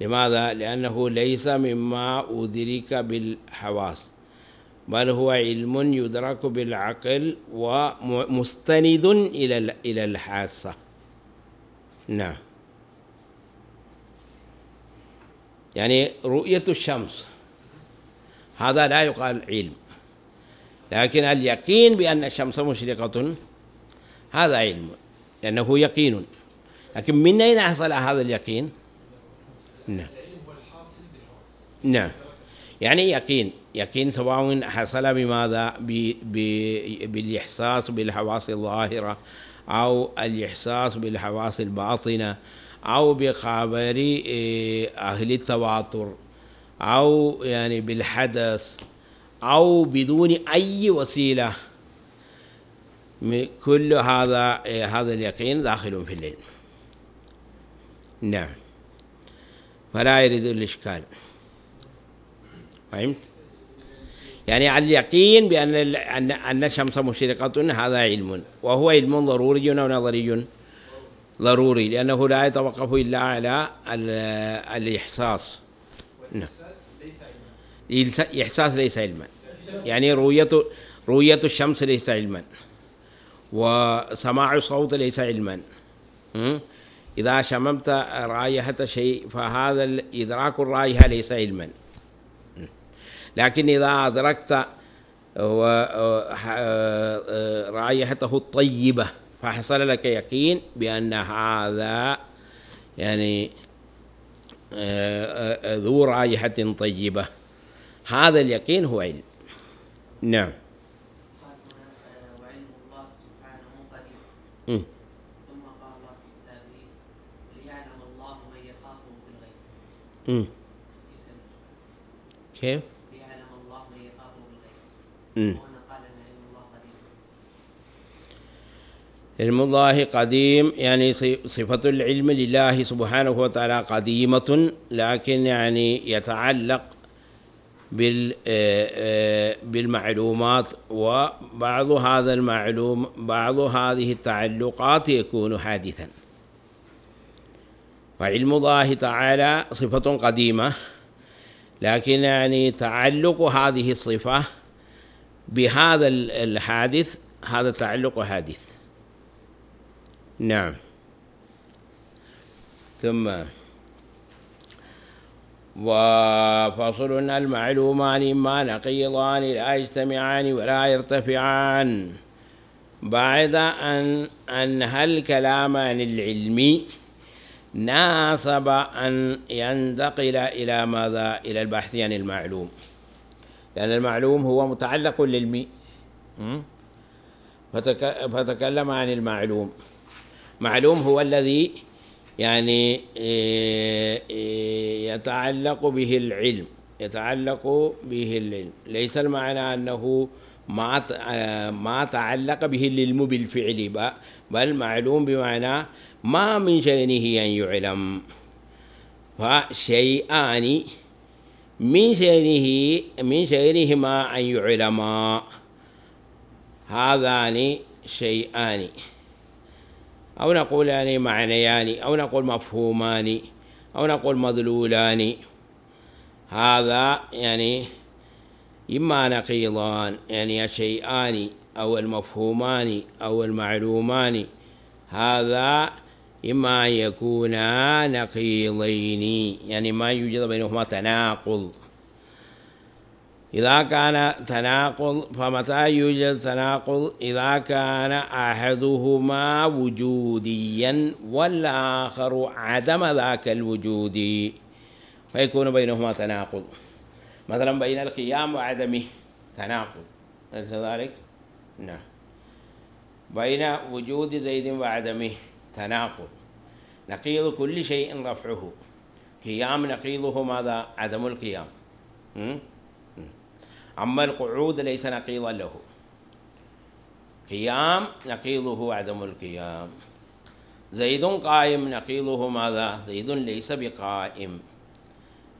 لماذا؟ لأنه ليس مما أدرك بالحواس بل هو علم يدرك بالعقل ومستند إلى إلى الحاسة. نعم. يعني رؤية الشمس هذا لا يقال علم. لكن اليقين بأن الشمس مشرقة هذا علم لأنه يقين. لكن من أين حصل هذا اليقين؟ نعم. نعم. يعني يقين. يقين سواء حصل بماذا؟ بالإحساس بالحواس الظاهرة أو الإحساس بالحواس الباطنة أو بخبر إيه، أهل التواتر أو يعني بالحدث أو بدون أي وسيلة. كل هذا إيه، هذا اليقين داخل في العلم نعم. فلا يريد الإشكال. فهمت؟ يعني اليقين بأن أن أن الشمس مشرقة هذا علم. وهو علم ضروري أو نظري؟ ضروري لأنه لا يتوقف إلا على ال- الإحساس. نعم. إحساس ليس علما. يعني رؤية رؤية الشمس ليس علما. وسماع الصوت ليس علما? إذا شممت رائحة شيء فهذا إدراك الرائحة ليس علما? لكن إذا أدركت ح- رائحته الطيبة فحصل لك يقين بأن هذا يعني آه، آه، ذو رائحة طيبة. هذا اليقين هو علم. نعم قال هنا آه، وعلم الله سبحانه قدير م. ثم قال الله في كتابه ليعلم الله من يخافه بالغيب م. كيف؟ ليعلم الله من يخافه بالغيب م. وهنا قال ان علم الله قديم يعني صفة العلم لله سبحانه وتعالى قديمة لكن يعني يتعلق بال بالمعلومات وبعض هذا المعلوم بعض هذه التعلقات يكون حادثا فعلم الله تعالى صفة قديمة لكن يعني تعلق هذه الصفة بهذا ال- الحادث هذا تعلق حادث. نعم. ثم وفصل المعلومان إما نقيضان لا يجتمعان ولا يرتفعان. بعد أن أنهى الكلام عن العلم ناسب أن ينتقل إلى ماذا؟ إلى البحث عن المعلوم. لأن المعلوم هو متعلق? فتك... فتكلم عن المعلوم. معلوم هو الذي يعني يتعلق به العلم. يتعلق به العلم. ليس المعنى أنه ما ما تعلق به العلم بالفعل بل معلوم بمعنى ما من شأنه أن يعلم. فشيئان من شأنه من شأنهما أن يعلما. هذان شيئان. أو نقول يعني معنيان أو نقول مفهومان أو نقول مدلولان هذا يعني إما نقيضان يعني الشيئان أو المفهومان أو المعلومان. هذا إما يكونا نقيضين. يعني ما يوجد بينهما تناقض. إذا كان تناقض فمتى يوجد تناقض؟ إذا كان أحدهما وجوديا والآخر عدم ذاك الوجود. فيكون بينهما تناقض. مثلا بين القيام وعدمه تناقض. أليس كذلك؟ نعم. بين وجود زيد وعدمه تناقض. نقيض كل شيء رفعه. قيام نقيضه ماذا؟ عدم القيام? أما القعود ليس نقيضا له. قيام نقيضه عدم القيام. زيد قائم نقيضه ماذا؟ زيد ليس بقائم.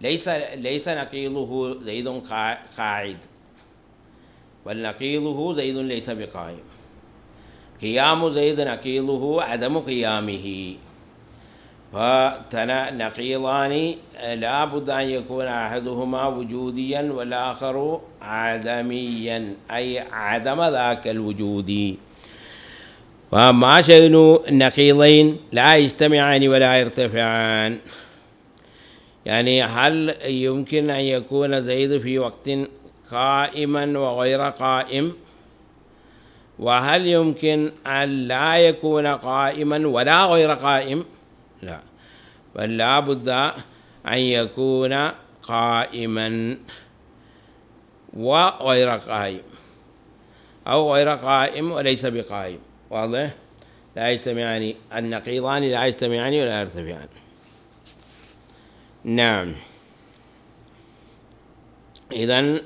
ليس ليس نقيضه زيد قا- قاعد. بل نقيضه زيد ليس بقائم. قيام زيد نقيضه عدم قيامه فنقيضان لا بد أن يكون أحدهما وجوديا والآخر عدميا أي عدم ذاك الوجود وما شأن النقيضين لا يجتمعان ولا يرتفعان يعني هل يمكن أن يكون زيد في وقت قائما وغير قائم وهل يمكن أن لا يكون قائما ولا غير قائم؟ لا. بل لا بد أن يكون قائما وغير قائم. أو غير قائم وليس بقائم. واضح؟ لا يجتمعان. النقيضان لا يجتمعان ولا يرتفعان. نعم. إذن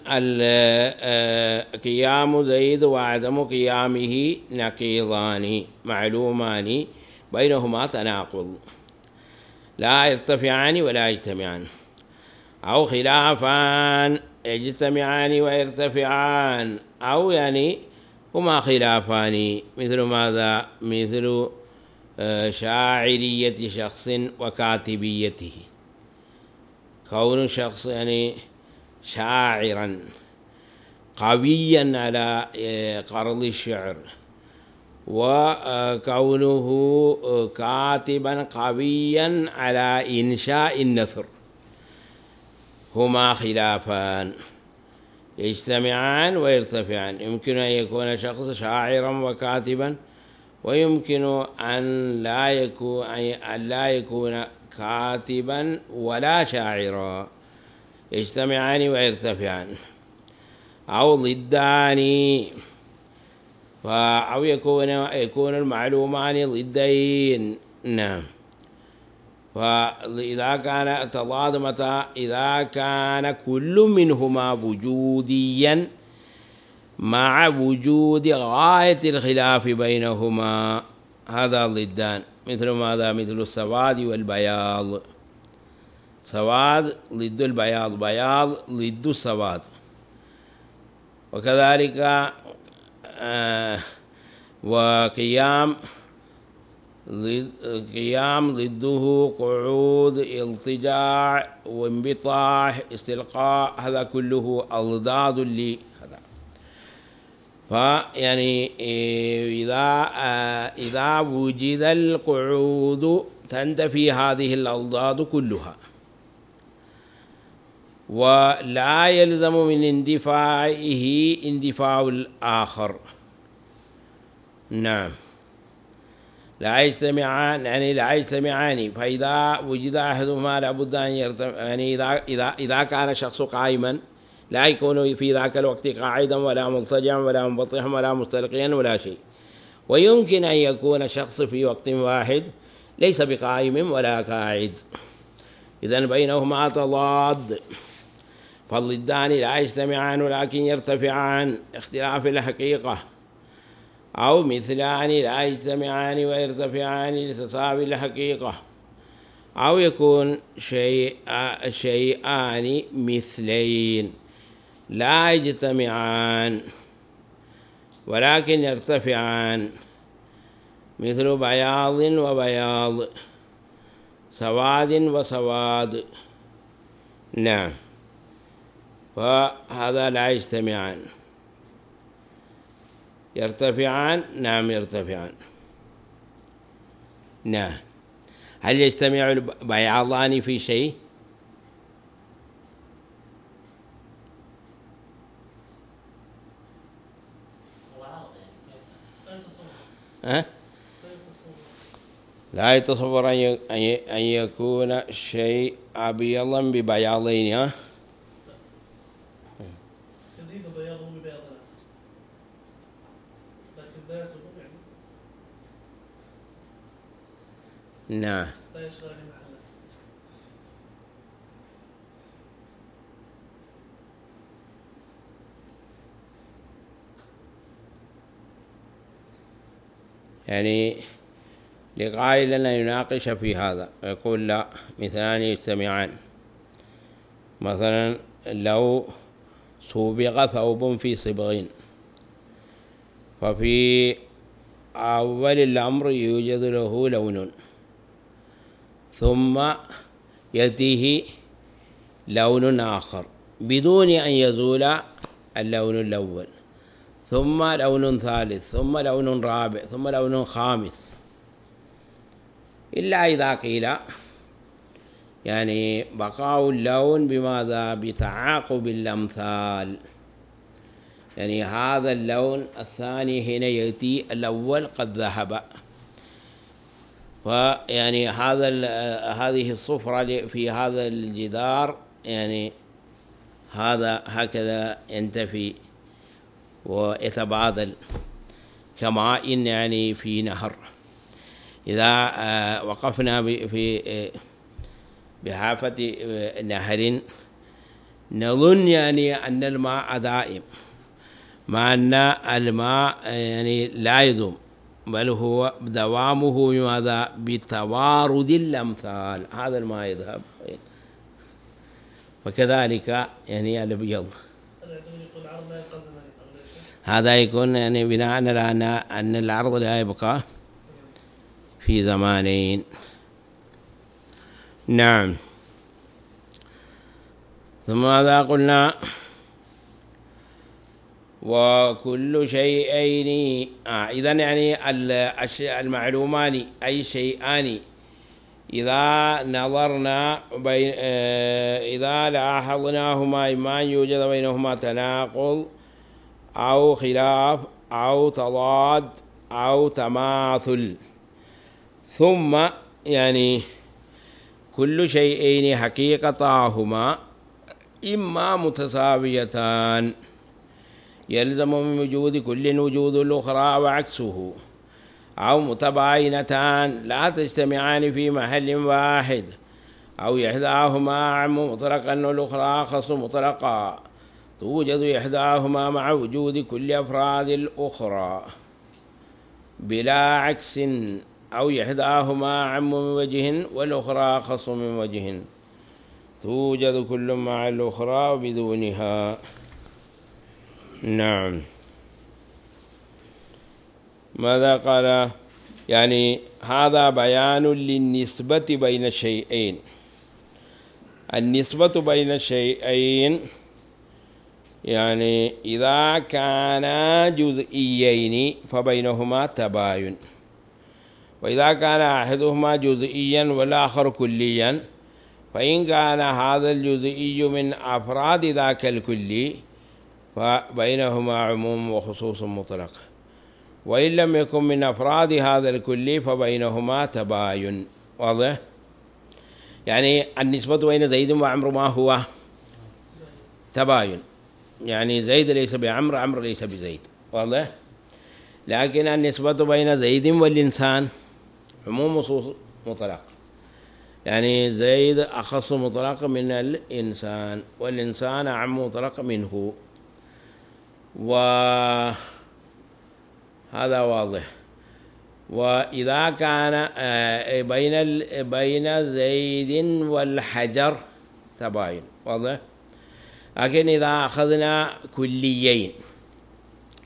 قيام زيد وعدم قيامه نقيضان معلومان بينهما تناقض. لا يرتفعان ولا يجتمعان. أو خلافان يجتمعان ويرتفعان. أو يعني هما خلافان. مثل ماذا؟ مثل آه، شاعرية شخص وكاتبيته. كون شخص يعني شاعرا قويا على آه، قرض الشعر وكونه آه، كاتبا قويا على إنشاء النثر. هما خلافان يجتمعان ويرتفعان. يمكن أن يكون شخص شاعرا وكاتبا ويمكن أن لا يكون أن لا يكون كاتبا ولا شاعرا. يجتمعان ويرتفعان. أو ضدان أو يكون يكون المعلومان ضدين. نعم. فإذا كان تضاد متى إذا كان كل منهما وجوديا مع وجود غاية الخلاف بينهما هذا ضدان. مثل ماذا؟ مثل السواد والبياض. سواد ضد البياض بياض ضد السواد وكذلك آه وقيام قيام ضده قعود التجاع وانبطاح استلقاء هذا كله أضداد لهذا فيعني إذا إذا وجد القعود تنتفي هذه الأضداد كلها. ولا يلزم من اندفاعه اندفاع الآخر. نعم. لا يجتمعان يعني لا يجتمعان. فإذا وجد أحدهما لابد أن يرتم يعني إذا إذا إذا كان الشخص قائما لا يكون في ذاك الوقت قاعدا ولا مضطجعا ولا منبطحا ولا مستلقيا ولا شيء. ويمكن أن يكون الشخص في وقت واحد ليس بقائم ولا قاعد. إذا بينهما تضاد. فالضدان لا يجتمعان ولكن يرتفعان اختلاف الحقيقة. أو مثلان لا يجتمعان ويرتفعان لتساوي الحقيقة. أو يكون شيء شيئان مثلين. لا يجتمعان ولكن يرتفعان. مثل بياض وبياض سواد وسواد. نعم. فهذا لا يجتمعان. يرتفعان؟ نعم يرتفعان. نعم. هل يجتمع البياضان في شيء؟ لا يتصور أن يكون شيء أبيضا ببياضين ها بياضه ببياض لكن ذاته يعني نعم. يعني لقائل لنا يناقش في هذا ويقول لا مثلان يجتمعان. مثلا لو صوبغ ثوب في صبغ ففي أول الأمر يوجد له لون. ثم يأتيه لون آخر بدون أن يزول اللون الأول ثم لون ثالث ثم لون رابع ثم لون خامس. إلا إذا قيل يعني بقاء اللون بماذا؟ بتعاقب الأمثال. يعني هذا اللون الثاني هنا يأتي الأول قد ذهب. فيعني هذا هذه الصفرة في هذا الجدار يعني هذا هكذا ينتفي ويتبادل كماء يعني في نهر. إذا آه، وقفنا في آه، بحافة آه، نهر نظن يعني أن الماء دائم مع أن الماء يعني لا يدوم. بل هو دوامه بماذا بتوارد الأمثال. هذا الماء يذهب. وكذلك يعني الأبيض. هذا يكون يعني بناء على أن العرض لا يبقى في زمانين. نعم. ثم ماذا قلنا؟ وكل شيئين. آه إذا يعني المعلومان أي شيئان. إذا نظرنا بين آه إذا لاحظناهما إما أن يوجد بينهما تناقض أو خلاف أو تضاد أو تماثل. ثم يعني كل شيئين حقيقتاهما إما متساويتان. يلزم من وجود كل وجود الأخرى وعكسه. أو متباينتان لا تجتمعان في محل واحد. أو إحداهما أعم مطلقا والأخرى أخص مطلقا. توجد إحداهما مع وجود كل أفراد الأخرى. بلا عكس. أو إحداهما أعم من وجه والأخرى أخص من وجه. توجد كل مع الأخرى بدونها. نعم. ماذا قال؟ يعني هذا بيان للنسبة بين الشيئين النسبة بين الشيئين يعني إذا كانا جزئيين فبينهما تباين. وإذا كان أحدهما جزئيا والآخر كليا فإن كان هذا الجزئي من أفراد ذاك الكلي فبينهما عموم وخصوص مطلق. وإن لم يكن من أفراد هذا الكلي فبينهما تباين. واضح؟ يعني النسبة بين زيد وعمر ما هو؟ تباين. يعني زيد ليس بعمر عمر ليس بزيد. واضح؟ لكن النسبة بين زيد والإنسان عموم مصوص مطلق. يعني زيد أخص مطلق من الإنسان والإنسان أعم مطلق منه. وهذا واضح. وإذا كان آه، بين بين زيد والحجر تباين واضح؟ لكن إذا أخذنا كليين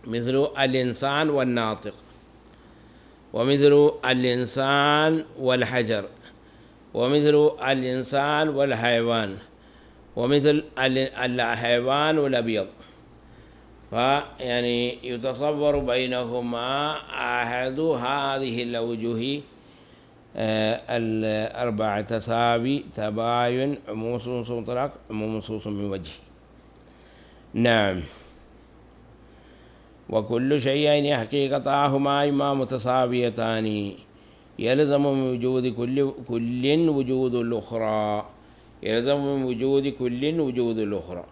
مثل الإنسان والناطق ومثل الإنسان والحجر ومثل الإنسان والحيوان ومثل الحيوان والأبيض. فيعني يتصور بينهما أحد هذه الأوجه آه، الأربعة تساوي تباين عموم نصوص مطلق عموم من وجه. نعم. وكل شيئين حقيقتاهما إما متساويتان. يلزم من وجود كل كل وجود الأخرى. يلزم من وجود كل وجود الأخرى.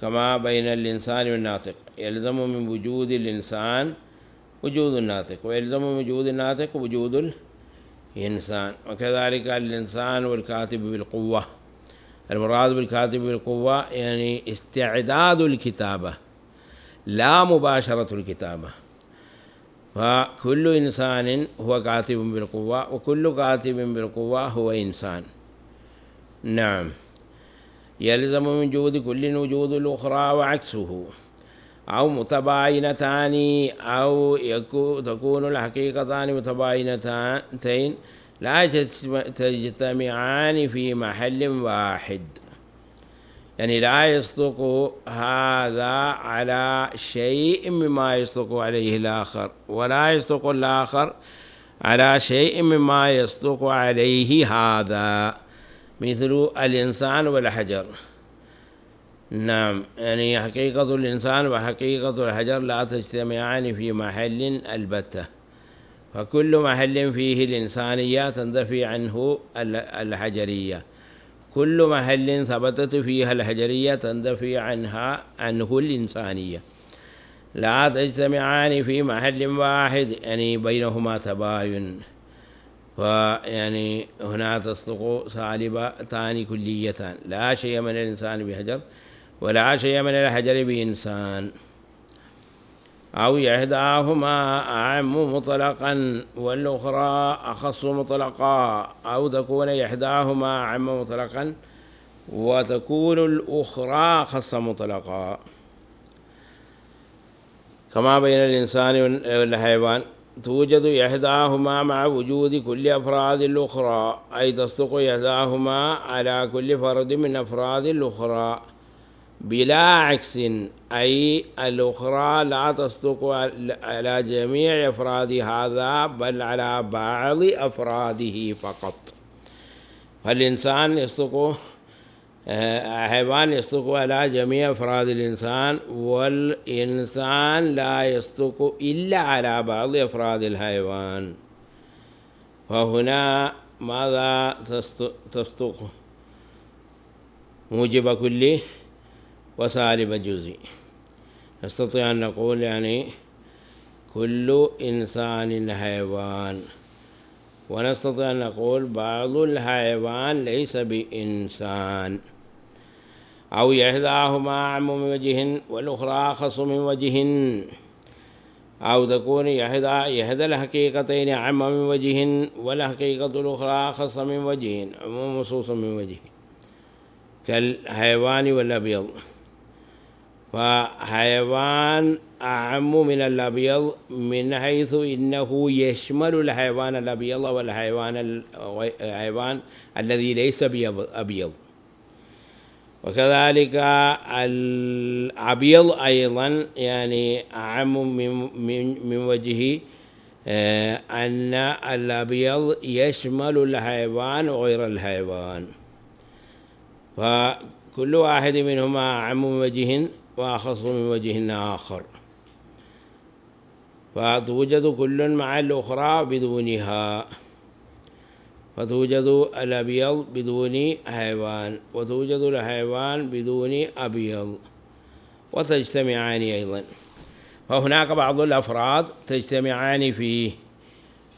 كما بين الإنسان والناطق. يلزم من وجود الإنسان وجود الناطق ويلزم من وجود الناطق وجود الإنسان. وكذلك الإنسان والكاتب بالقوة. المراد بالكاتب بالقوة يعني استعداد الكتابة لا مباشرة الكتابة. فكل إنسان هو كاتب بالقوة وكل كاتب بالقوة هو إنسان. نعم. يلزم من وجود كل وجود الأخرى وعكسه. أو متباينتان أو تكون الحقيقتان متباينتين لا تجتمعان في محل واحد. يعني لا يصدق هذا على شيء مما يصدق عليه الآخر ولا يصدق الآخر على شيء مما يصدق عليه هذا. مثل الإنسان والحجر. نعم يعني حقيقة الإنسان وحقيقة الحجر لا تجتمعان في محل البتة. فكل محل فيه الإنسانية تندفي عنه الحجرية. كل محل ثبتت فيها الحجرية تندفي عنها عنه الإنسانية. لا تجتمعان في محل واحد يعني بينهما تباين. فيعني هنا تصدق سالبتان كليتان. لا شيء من الإنسان بحجر ولا شيء من الحجر بإنسان. أو إحداهما أعم مطلقا والأخرى أخص مطلقا. أو تكون إحداهما أعم مطلقا وتكون الأخرى خاصة مطلقة كما بين الإنسان والحيوان توجد إحداهما مع وجود كل أفراد الأخرى أي تصدق إحداهما على كل فرد من أفراد الأخرى. بلا عكس أي الأخرى لا تصدق على جميع أفراد هذا بل على بعض أفراده فقط. فالإنسان يصدق حيوان يصدق على جميع أفراد الإنسان والإنسان لا يصدق إلا على بعض أفراد الحيوان. فهنا ماذا تصدق؟ موجب كل وسالب جزء. نستطيع أن نقول يعني كل إنسان حيوان. ونستطيع أن نقول بعض الحيوان ليس بإنسان. أو إحداهما أعم من وجه والأخرى أخص من وجه أو تكون إحدى إحدى الحقيقتين أعم من وجه والحقيقة الأخرى أخص من وجه مصوص من وجه كالحيوان والأبيض. فحيوان أعم من الأبيض من حيث إنه يشمل الحيوان الأبيض والحيوان الحيوان الذي ليس بأبيض وكذلك الأبيض أيضا يعني أعم من, من, وجهه آه، أن الأبيض يشمل الحيوان وغير الحيوان. فكل واحد منهما أعم من وجه وأخص من وجه آخر. فتوجد كل مع الأخرى بدونها. فتوجد الأبيض بدون حيوان وتوجد الحيوان بدون أبيض. وتجتمعان أيضا. فهناك بعض الأفراد تجتمعان فيه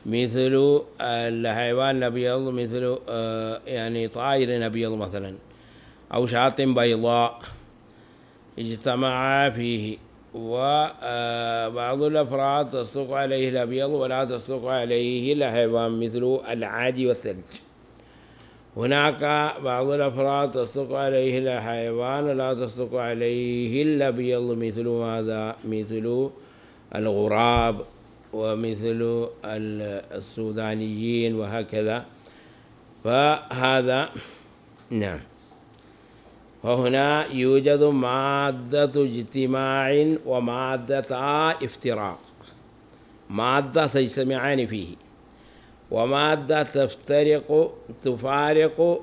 مثل الحيوان الأبيض مثل آه، يعني طائر أبيض مثلا أو شاة بيضاء اجتمعا فيه. وبعض الأفراد تصدق عليه الأبيض ولا تصدق عليه الحيوان مثل العادي والثلج. هناك بعض الأفراد تصدق عليه الحيوان ولا تصدق عليه الأبيض مثل ماذا؟ مثل الغراب ومثل السودانيين وهكذا. فهذا نعم. فهنا يوجد مادة اجتماع ومادة افتراق. مادة تجتمعان فيه. ومادة تفترق تفارق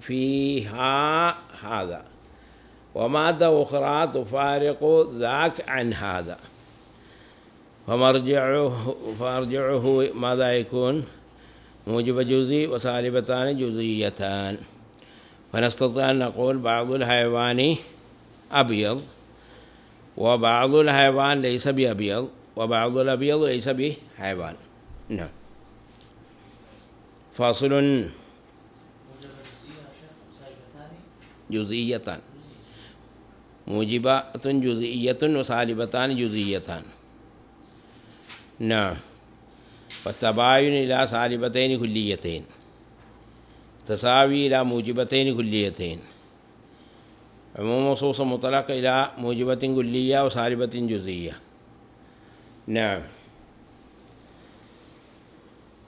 فيها هذا. ومادة أخرى تفارق ذاك عن هذا. فمرجعه فارجعه ماذا يكون؟ موجب جزئي وسالبتان جزئيتان. فنستطيع أن نقول بعض الحيوان أبيض وبعض الحيوان ليس بأبيض وبعض الأبيض ليس بحيوان. نعم. فاصل. جزئيتان. موجبات جزئية وسالبتان جزئيتان. نعم. والتباين إلى سالبتين كليتين. تساوي إلى موجبتين كليتين. عموم مصوص مطلق إلى موجبة كلية وسالبة جزئية. نعم.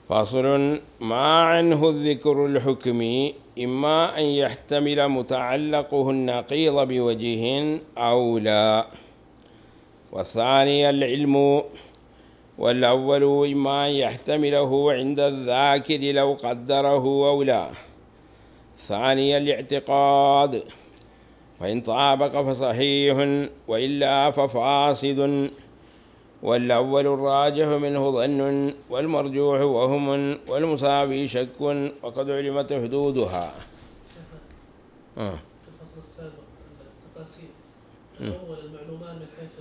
فاصل ما عنه الذكر الحكمي إما أن يحتمل متعلقه النقيض بوجه أو لا. والثاني العلم والأول إما أن يحتمله عند الذاكر لو قدره أو لا. ثاني الاعتقاد. فإن طابق فصحيح وإلا ففاسد. والأول الراجح منه ظن والمرجوح وهم والمساوي شك وقد علمت حدودها. آه. الفصل السابق التقاسيم. الأول المعلومان من حيث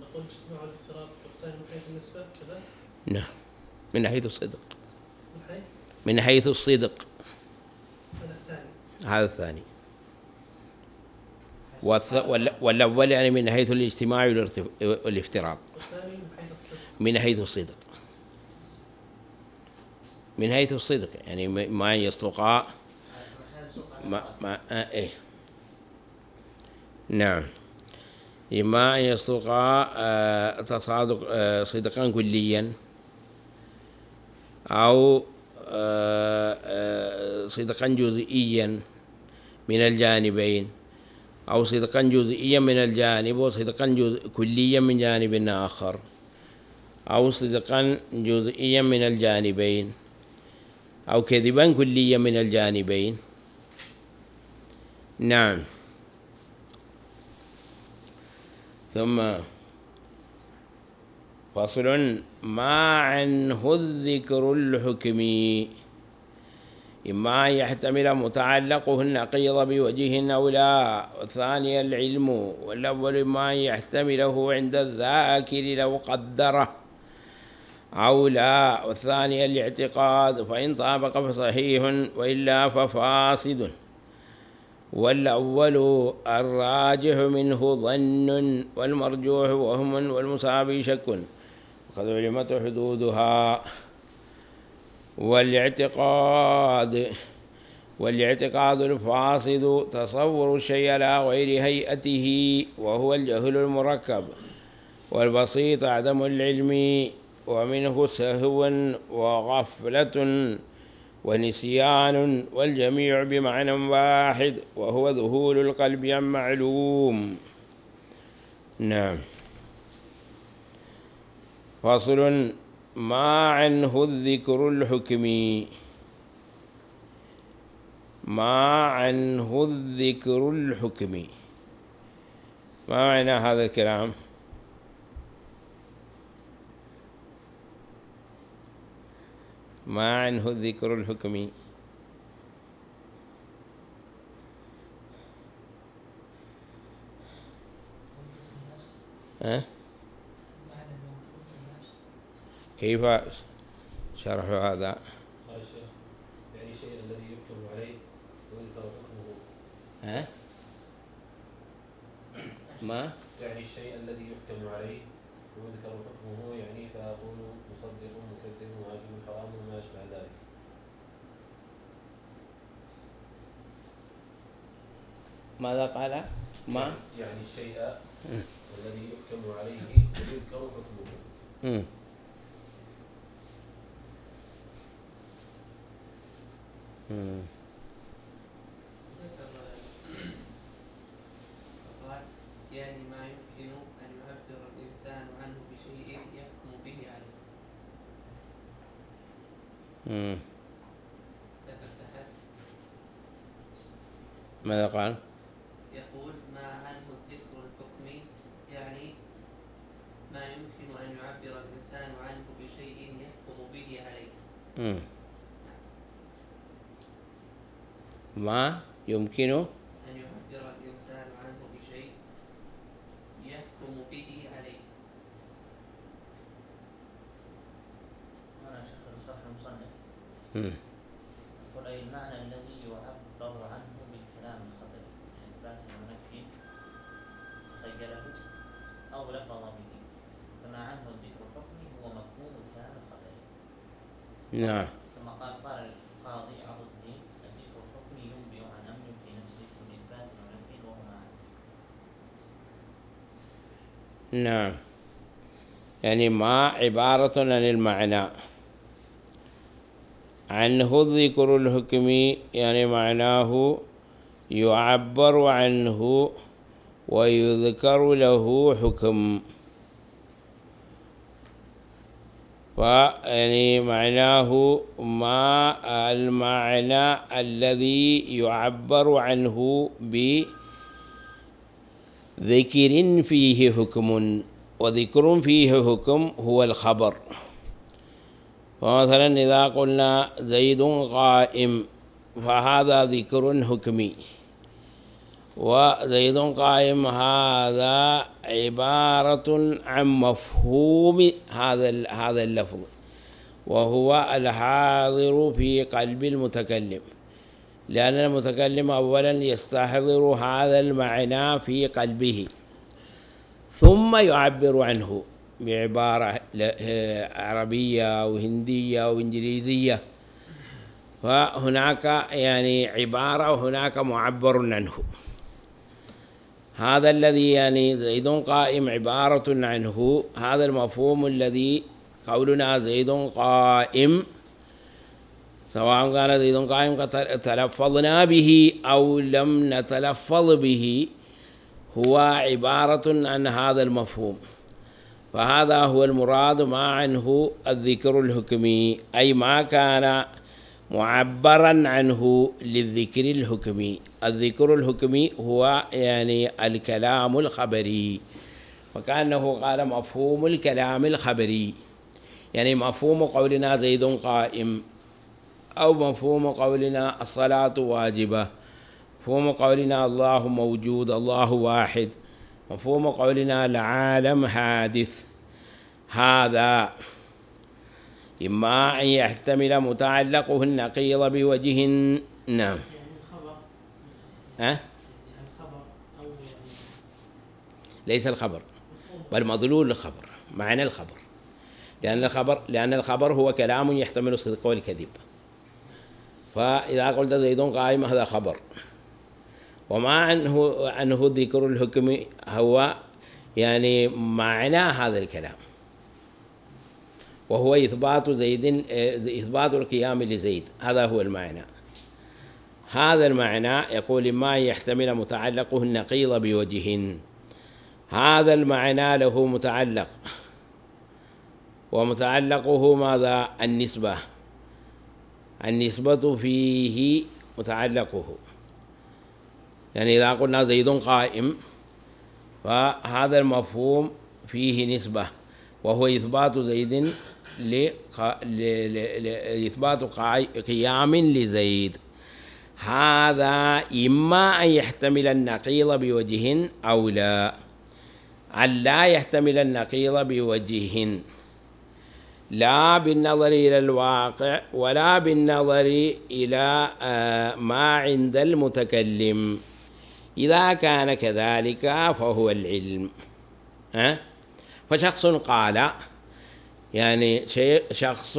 نقول الاجتماع والافتراق النسبة كذا؟ نعم. من حيث الصدق. من حيث؟ من حيث الصدق. هذا هذا الثاني. الثاني والأول يعني من حيث الاجتماع والافتراق. من حيث الصدق. من حيث الصدق. يعني ما يصدق. ما ما آه إيه. نعم. إما أن يصدق آه، تصادق آه، صدقا كليا أو آه، صدقا جزئيا من الجانبين أو صدقا جزئيا من الجانب وصدقا كليا من جانب آخر أو صدقا جزئيا من الجانبين أو كذبا كليا من الجانبين. نعم. ثم فصل ما عنه الذكر الحكمي. إما أن يحتمل متعلقه النقيض بوجه أو لا. والثاني العلم والأول ما أن يحتمله عند الذاكر لو قدره أو لا. والثاني الاعتقاد فإن طابق فصحيح وإلا ففاسد. والأول الراجح منه ظن والمرجوح وهم والمساوي شك. وقد علمت حدودها. والإعتقاد والإعتقاد الفاسد تصور الشيء على غير هيئته وهو الجهل المركب. والبسيط عدم العلم ومنه سهو وغفلة ونسيان والجميع بمعنى واحد وهو ذهول القلب عن معلوم. نعم. فصل ما عنه الذكر الحكمي. ما عنه الذكر الحكمي. ما معنى هذا الكلام؟ ما عنه الذكر الحكمي. ها؟ كيف شرح هذا؟ يعني الذي عليه ويذكر حكمه ها؟ ما يعني الشيء الذي يحكم عليه ويذكر حكمه يعني فأقول مصدق مكذب واجب حرام وما أشبه ذلك. ماذا قال؟ ما؟ يعني الشيء مم. الذي يحكم عليه ويذكر حكمه. مم. مم. ذكر فقال يعني ما يمكن أن يعبر الإنسان عنه بشيء يحكم به عليه ماذا قال؟ يقول ما عنه الذكر الحكمي يعني ما يمكن أن يعبر الإنسان عنه بشيء يحكم به عليه. ما يمكن أن يعبر الإنسان عنه بشيء يحكم به عليه هنا شيخ شرح المصنف مم. يقول أي المعنى الذي يعبر عنه بالكلام الخبري من إثبات ونفي تخيله أو لفظ به فما عنه الذكر الحكمي هو مفهوم الكلام الخبري نعم ثم قال قال القاضي عض الدين الذكر الحكمي ينبئ عن أمر في نفسه من إثبات ونفي وهو معه نعم يعني ما عبارة عن المعنى عنه الذكر الحكمي يعني معناه يعبر عنه ويذكر له حكم. فيعني معناه ما المعنى الذي يعبر عنه ب ذكر فيه حكم. وذكر فيه حكم هو الخبر. فمثلا إذا قلنا زيد قائم فهذا ذكر حكمي. وزيد قائم هذا عبارة عن مفهوم هذا هذا اللفظ. وهو الحاضر في قلب المتكلم. لأن المتكلم أولا يستحضر هذا المعنى في قلبه. ثم يعبر عنه بعبارة عربية أو هندية أو إنجليزية. فهناك يعني عبارة وهناك معبر عنه. هذا الذي يعني زيد قائم عبارة عنه هذا المفهوم الذي قولنا زيد قائم سواء كان زيد قائم تلفظنا به أو لم نتلفظ به. هو عبارة عن هذا المفهوم. فهذا هو المراد ما عنه الذكر الحكمي أي ما كان معبرا عنه للذكر الحكمي. الذكر الحكمي هو يعني الكلام الخبري. وكأنه قال مفهوم الكلام الخبري. يعني مفهوم قولنا زيد قائم أو مفهوم قولنا الصلاة واجبة. مفهوم قولنا الله موجود الله واحد. مفهوم قولنا العالم حادث. هذا إما أن يحتمل متعلقه النقيض بوجه نعم. أه؟ ليس الخبر بل مضلول الخبر معنى الخبر. لأن الخبر لأن الخبر هو كلام يحتمل الصدق والكذب. فإذا قلت زيد قائم هذا خبر. وما عنه عنه ذكر الحكم هو يعني معنى هذا الكلام. وهو إثبات زيد إثبات القيام لزيد. هذا هو المعنى. هذا المعنى يقول ما يحتمل متعلقه النقيض بوجه. هذا المعنى له متعلق. ومتعلقه ماذا؟ النسبة. النسبة فيه متعلقه. يعني إذا قلنا زيد قائم فهذا المفهوم فيه نسبة وهو إثبات زيد لإثبات قيام لزيد. هذا إما أن يحتمل النقيض بوجه أو لا. أن لا يحتمل النقيض بوجه. لا بالنظر إلى الواقع ولا بالنظر إلى آه، ما عند المتكلم. إذا كان كذلك فهو العلم. ها؟ فشخص قال يعني شخص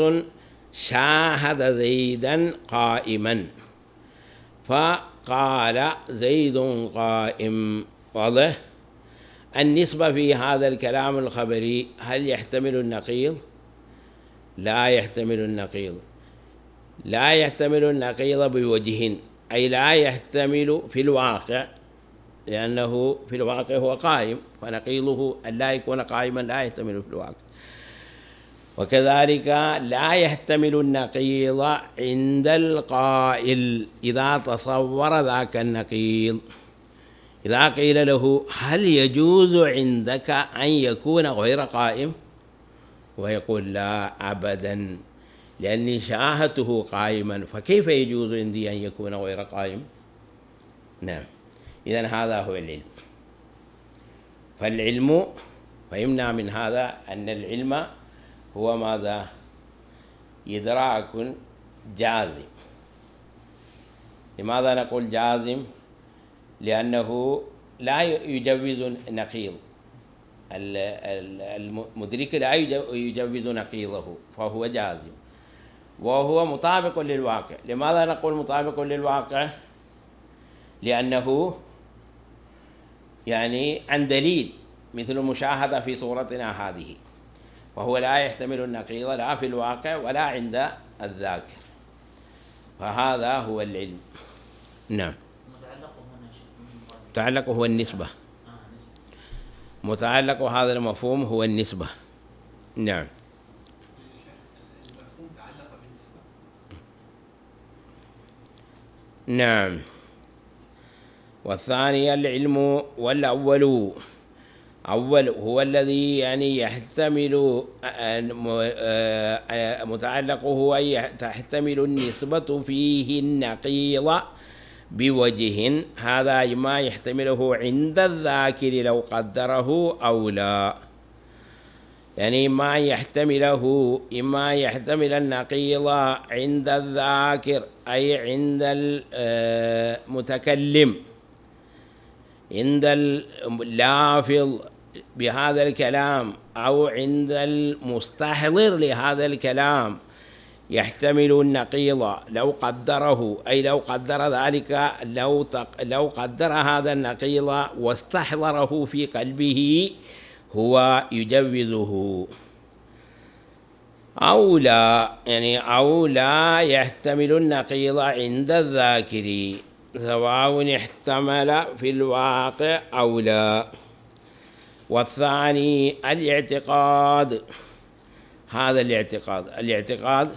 شاهد زيدا قائما. فقال زيد قائم. واضح؟ النسبة في هذا الكلام الخبري هل يحتمل النقيض؟ لا يحتمل النقيض. لا يحتمل النقيض بوجه أي لا يحتمل في الواقع. لأنه في الواقع هو قائم فنقيضه أن لا يكون قائما لا يحتمل في الواقع. وكذلك لا يحتمل النقيض عند القائل إذا تصور ذاك النقيض. إذا قيل له هل يجوز عندك أن يكون غير قائم؟ ويقول لا أبدا. لأني شاهدته قائما فكيف يجوز عندي أن يكون غير قائم؟ نعم. إذا هذا هو العلم. فالعلم فهمنا من هذا أن العلم هو ماذا؟ إدراك جازم. لماذا نقول جازم؟ لأنه لا يجوز ال- المدرك لا يجو- يجوز نقيضه فهو جازم. وهو مطابق للواقع. لماذا نقول مطابق للواقع؟ لأنه يعني عن دليل مثل المشاهدة في صورتنا هذه. وهو لا يحتمل النقيض لا في الواقع ولا عند الذاكر. فهذا هو العلم. نعم. متعلقه هنا شيء؟ من ضمن- تعلق هو النسبة. آه،. متعلق هذا المفهوم هو النسبة. نعم. المفهوم تعلق بالنسبة. نعم. والثاني العلم والأول. أول هو الذي يعني يحتمل آه، متعلقه أن يح- تحتمل النسبة فيه النقيض بوجه. هذا ما يحتمله عند الذاكر لو قدره أو لا. يعني ما يحتمله إما يحتمل النقيض عند الذاكر أي عند المتكلم عند اللافظ بهذا الكلام أو عند المستحضر لهذا الكلام يحتمل النقيض. لو قدره أي لو قدر ذلك لو تق لو قدر هذا النقيض واستحضره في قلبه هو يجوزه. أو لا يعني أو لا يحتمل النقيض عند الذاكر. سواء احتمل في الواقع أو لا. والثاني الاعتقاد. هذا الاعتقاد. الاعتقاد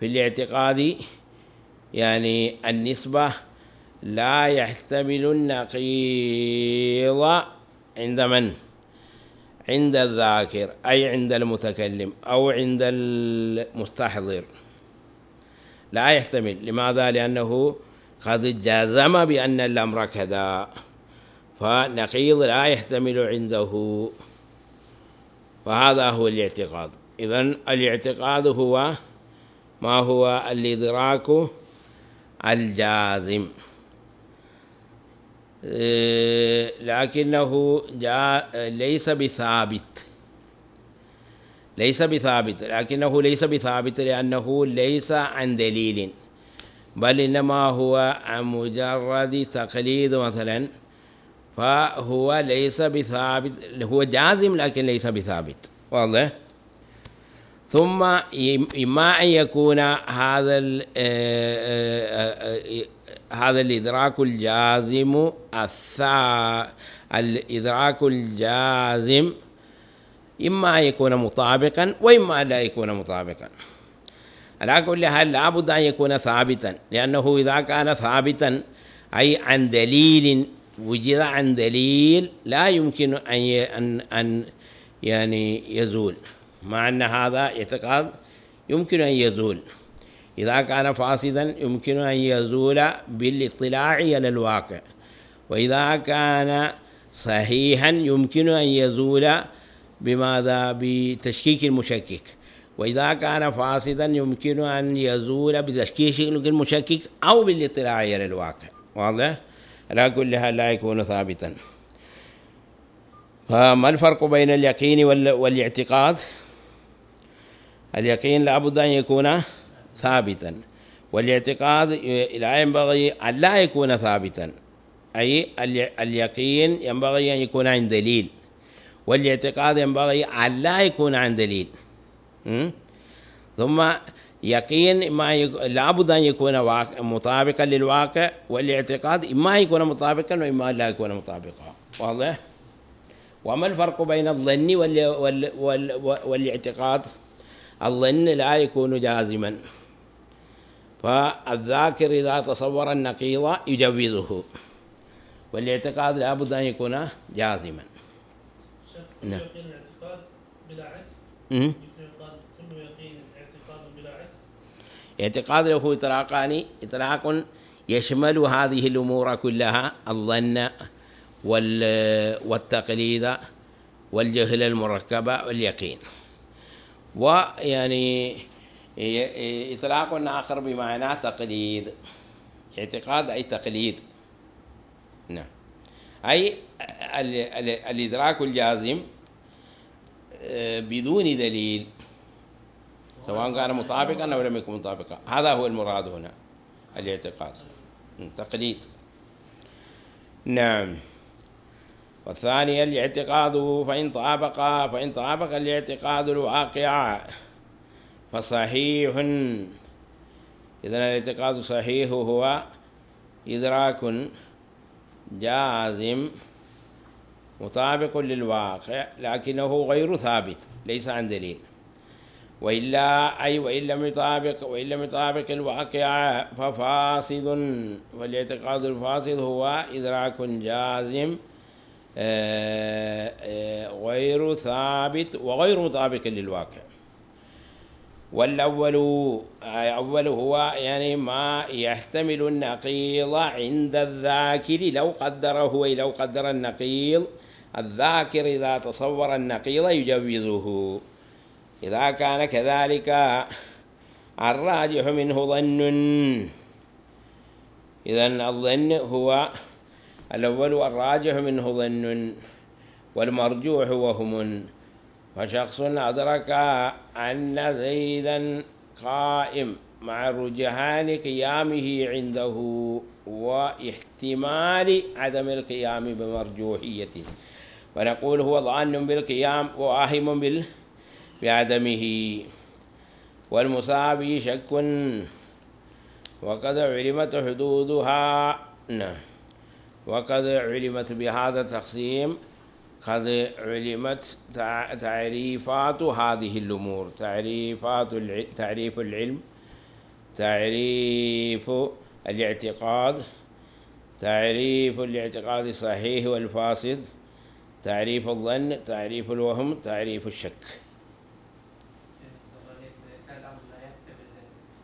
في الاعتقاد يعني النسبة لا يحتمل النقيض عند من؟ عند الذاكر أي عند المتكلم أو عند المستحضر. لا يحتمل. لماذا؟ لأنه قد جزم بأن الأمر كذا فنقيض لا يحتمل عنده. فهذا هو الاعتقاد. إذا الاعتقاد هو ما هو الإدراك الجازم. إيه، لكنه جاء ليس بثابت. ليس بثابت لكنه ليس بثابت لأنه ليس عن دليل. بل إنما هو عن مجرد تقليد مثلا فهو ليس بثابت هو جازم لكن ليس بثابت واضح؟ ثم إما أن يكون هذا ال هذا الإدراك الجازم الإدراك الجازم إما أن يكون مطابقا وإما أن لا يكون مطابقا. على كل حال لابد أن يكون ثابتا؟ لأنه إذا كان ثابتا أي عن دليل وجد عن دليل لا يمكن أن أن أن يعني يزول. مع أن هذا اعتقاد يمكن أن يزول. إذا كان فاسدا يمكن أن يزول بالاطلاع على الواقع. وإذا كان صحيحا يمكن أن يزول بماذا؟ بتشكيك المشكك. وإذا كان فاسدا يمكن أن يزول بتشكيك المشكك أو بالإطلاع على الواقع. واضح؟ على كل حال لا يكون ثابتا. فما الفرق بين اليقين والاعتقاد؟ اليقين لابد أن يكون ثابتا. والاعتقاد لا ينبغي أن لا يكون ثابتا. أي اليقين ينبغي أن يكون عن دليل. والاعتقاد ينبغي أن لا يكون عن دليل. ثم يقين ما يك... لابد أن يكون واقع... مطابقا للواقع والاعتقاد إما يكون مطابقا وإما لا يكون مطابقا. واضح؟ وما الفرق بين الظن وال... وال... وال... والاعتقاد؟ الظن لا يكون جازما. فالذاكر إذا تصور النقيض يجوزه. والاعتقاد لابد أن يكون جازما. نعم. الاعتقاد بلا عكس م? يمكن يقال كل يقين اعتقاد بلا عكس اعتقاد له إطلاقان إطلاق يشمل هذه الأمور كلها الظن وال- والتقليد والجهل المركب واليقين. ويعني إطلاق آخر بمعنى تقليد. اعتقاد أي تقليد. نعم. أي ال- ال- الإدراك الجازم آه، بدون دليل. سواء كان مطابقا أو لم يكن مطابقا. هذا هو المراد هنا الاعتقاد. تقليد. نعم. والثاني الاعتقاد فإن طابق فإن طابق الاعتقاد الواقع فصحيح. إذا الاعتقاد صحيح هو إدراك جازم مطابق للواقع لكنه غير ثابت ليس عن دليل. وإلا أي وإن لم يطابق وإن لم يطابق الواقع ففاسد والاعتقاد الفاسد هو إدراك جازم آه، آه، غير ثابت وغير مطابق للواقع. والأول أول هو يعني ما يحتمل النقيض عند الذاكر لو قدره أي لو قدر النقيض الذاكر إذا تصور النقيض يجوزه. إذا كان كذلك الراجح منه ظن. إذا الظن هو الأول الراجح منه ظن والمرجوح وهم فشخص أدرك أن زيدا قائم مع رجحان قيامه عنده واحتمال عدم القيام بمرجوحيته. فنقول هو ظان بالقيام وآهم بال بعدمه والمصاب شك وقد علمت حدودها. نعم. وقد علمت بهذا التقسيم قد علمت تع- تعريفات هذه الأمور تعريفات تعريف العلم تعريف الاعتقاد تعريف الاعتقاد الصحيح والفاسد تعريف الظن تعريف الوهم تعريف الشك يعني صار عليك كان الأمر لا يحتمل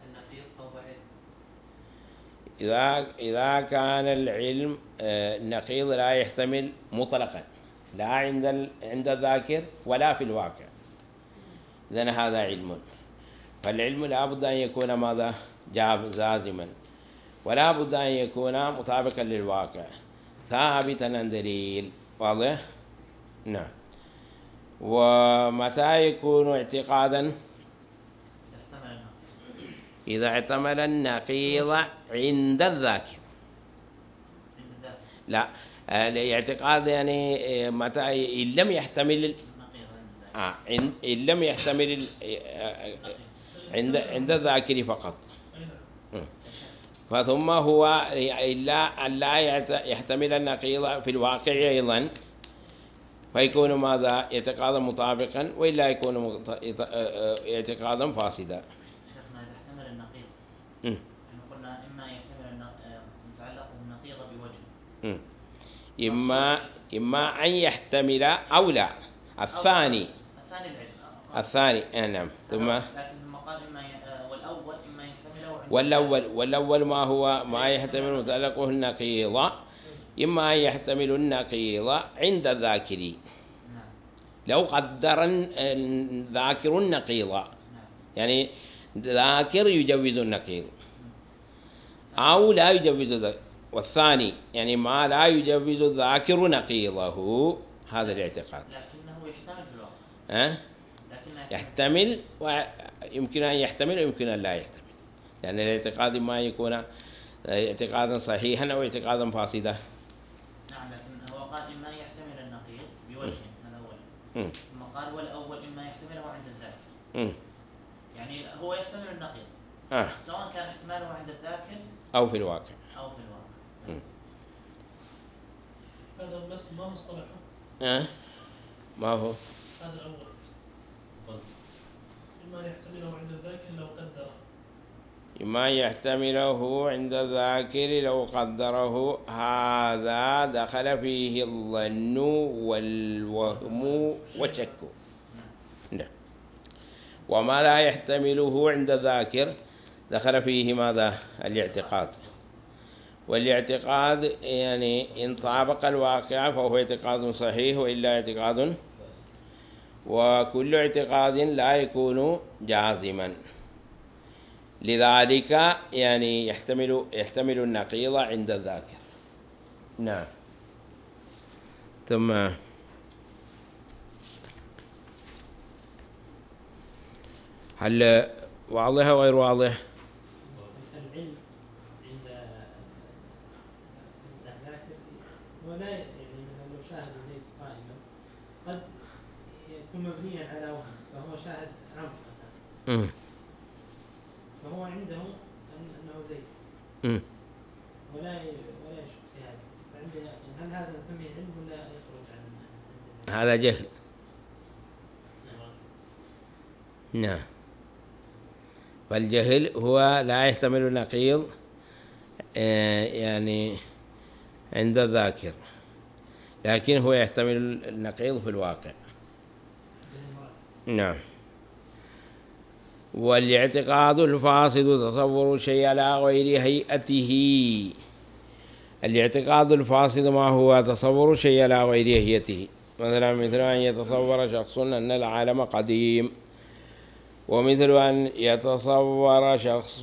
النقيض فهو علم إذا إذا كان العلم آه، النقيض لا يحتمل مطلقا لا عند ال- عند الذاكر ولا في الواقع. إذن هذا علم. فالعلم لا بد أن يكون ماذا؟ جاب جازما. ولا بد أن يكون مطابقا للواقع. ثابتا عن دليل. واضح؟ نعم. ومتى يكون اعتقادا؟ إذا احتمل النقيض عند الذاكر. لا آه، الاعتقاد يعني آه، متى إن لم يحتمل آه إن, إن لم يحتمل ال- آه، آه، عند عند الذاكر فقط. فثم هو إلا أن لا يحتمل النقيض في الواقع أيضا. فيكون ماذا؟ اعتقادا مطابقا وإلا يكون آه، آه، اعتقادا فاسدا. شيخنا إذا احتمل النقيض مم. يعني قلنا إما يحتمل النق- آه، متعلق بالنقيض بوجه مم. إما إما أن يحتمل أو لا. الثاني. الثاني العلم. الثاني آه، نعم. ثم لكن إما آه، والأول إما والأول والأول ما هو ما يحتمل متعلقه النقيض. إما أن يحتمل النقيض عند الذاكر. نعم. لو قدر الذاكر النقيض. نعم. يعني ذاكر يجوز النقيض. أو لا يجوز ذا- والثاني يعني ما لا يجوز الذاكر نقيضه. هذا الاعتقاد. لكنه يحتمل في الواقع أه؟ يحتمل. ويمكن أن يحتمل ويمكن أن لا يحتمل. لأن الاعتقاد ما يكون اعتقادا صحيحا أو اعتقادا فاسدا. نعم لكن هو قال إما يحتمل النقيض بوجه مم. ثم قال والأول إما يحتمله عند الذاكر. يعني هو يحتمل النقيض. آه. سواء كان احتماله عند الذاكر أو في الواقع مم. هذا بس ما مصطلحه. أه؟ ما هو. هذا الأول. إما يحتمله عند الذاكر لو قدر ما يحتمله عند الذاكر لو قدره. هذا دخل فيه الظن والوهم والشك. نعم. وما لا يحتمله عند الذاكر دخل فيه ماذا؟ الاعتقاد. والاعتقاد يعني إن طابق الواقع فهو اعتقاد صحيح وإلا اعتقاد وكل اعتقاد لا يكون جازما. لذلك يعني يحتمل يحتمل النقيض عند الذاكر. نعم. ثم هل واضح أو غير واضح؟ العلم عند عند الذاكر ولا يعني مثلا لو شاهد زيد قائما قد يكون مبنيا على وهم فهو شاهد عمرو مثلا. فهو عنده أنه زيد. ولا ولا يشك في هذا. فعنده هل هذا نسميه علم ولا يخرج عن هذا جهل. نعم. فالجهل هو لا يحتمل النقيض آه، يعني عند الذاكر. لكن هو يحتمل النقيض في الواقع. نعم. والاعتقاد الفاسد تصور شيء على غير هيئته. الاعتقاد الفاسد ما هو تصور شيء على غير هيئته. مثلا مثل أن يتصور شخص أن العالم قديم. ومثل أن يتصور شخص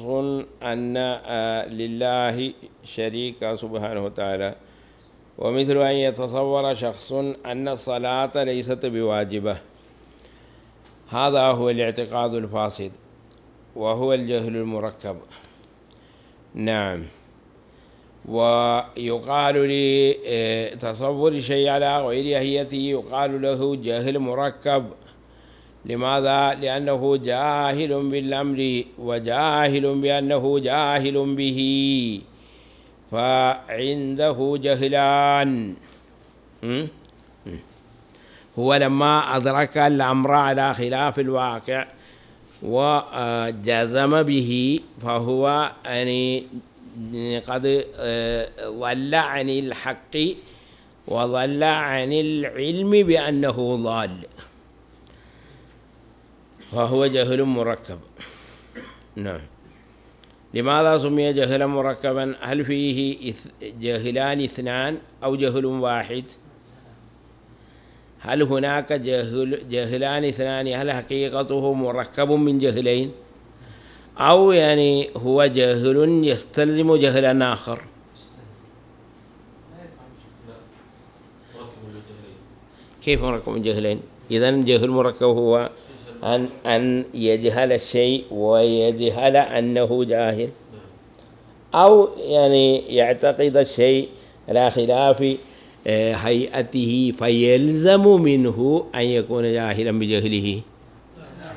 أن آه، لله شريك سبحانه وتعالى. ومثل أن يتصور شخص أن الصلاة ليست بواجبة. هذا هو الاعتقاد الفاسد وهو الجهل المركب. نعم. ويقال لتصور شيء على غير أهيته يقال له جهل مركب. لماذا؟ لأنه جاهل بالأمر وجاهل بأنه جاهل به. فعنده جهلان. هو لما أدرك الأمر على خلاف الواقع وجزم به فهو يعني قد آه، ضل عن الحق وضل عن العلم بأنه ضال. فهو جهل مركب. نعم. لماذا سمي جهلا مركبا؟ هل فيه جهلان اثنان أو جهل واحد؟ هل هناك جهل جهلان اثنان؟ هل حقيقته مركب من جهلين؟ أو يعني هو جهل يستلزم جهلا آخر؟ كيف مركب من جهلين؟ إذا جهل مركب هو أن أن يجهل الشيء ويجهل أنه جاهل. أو يعني يعتقد الشيء على خلاف آه، هيئته فيلزم منه أن يكون جاهلا بجهله.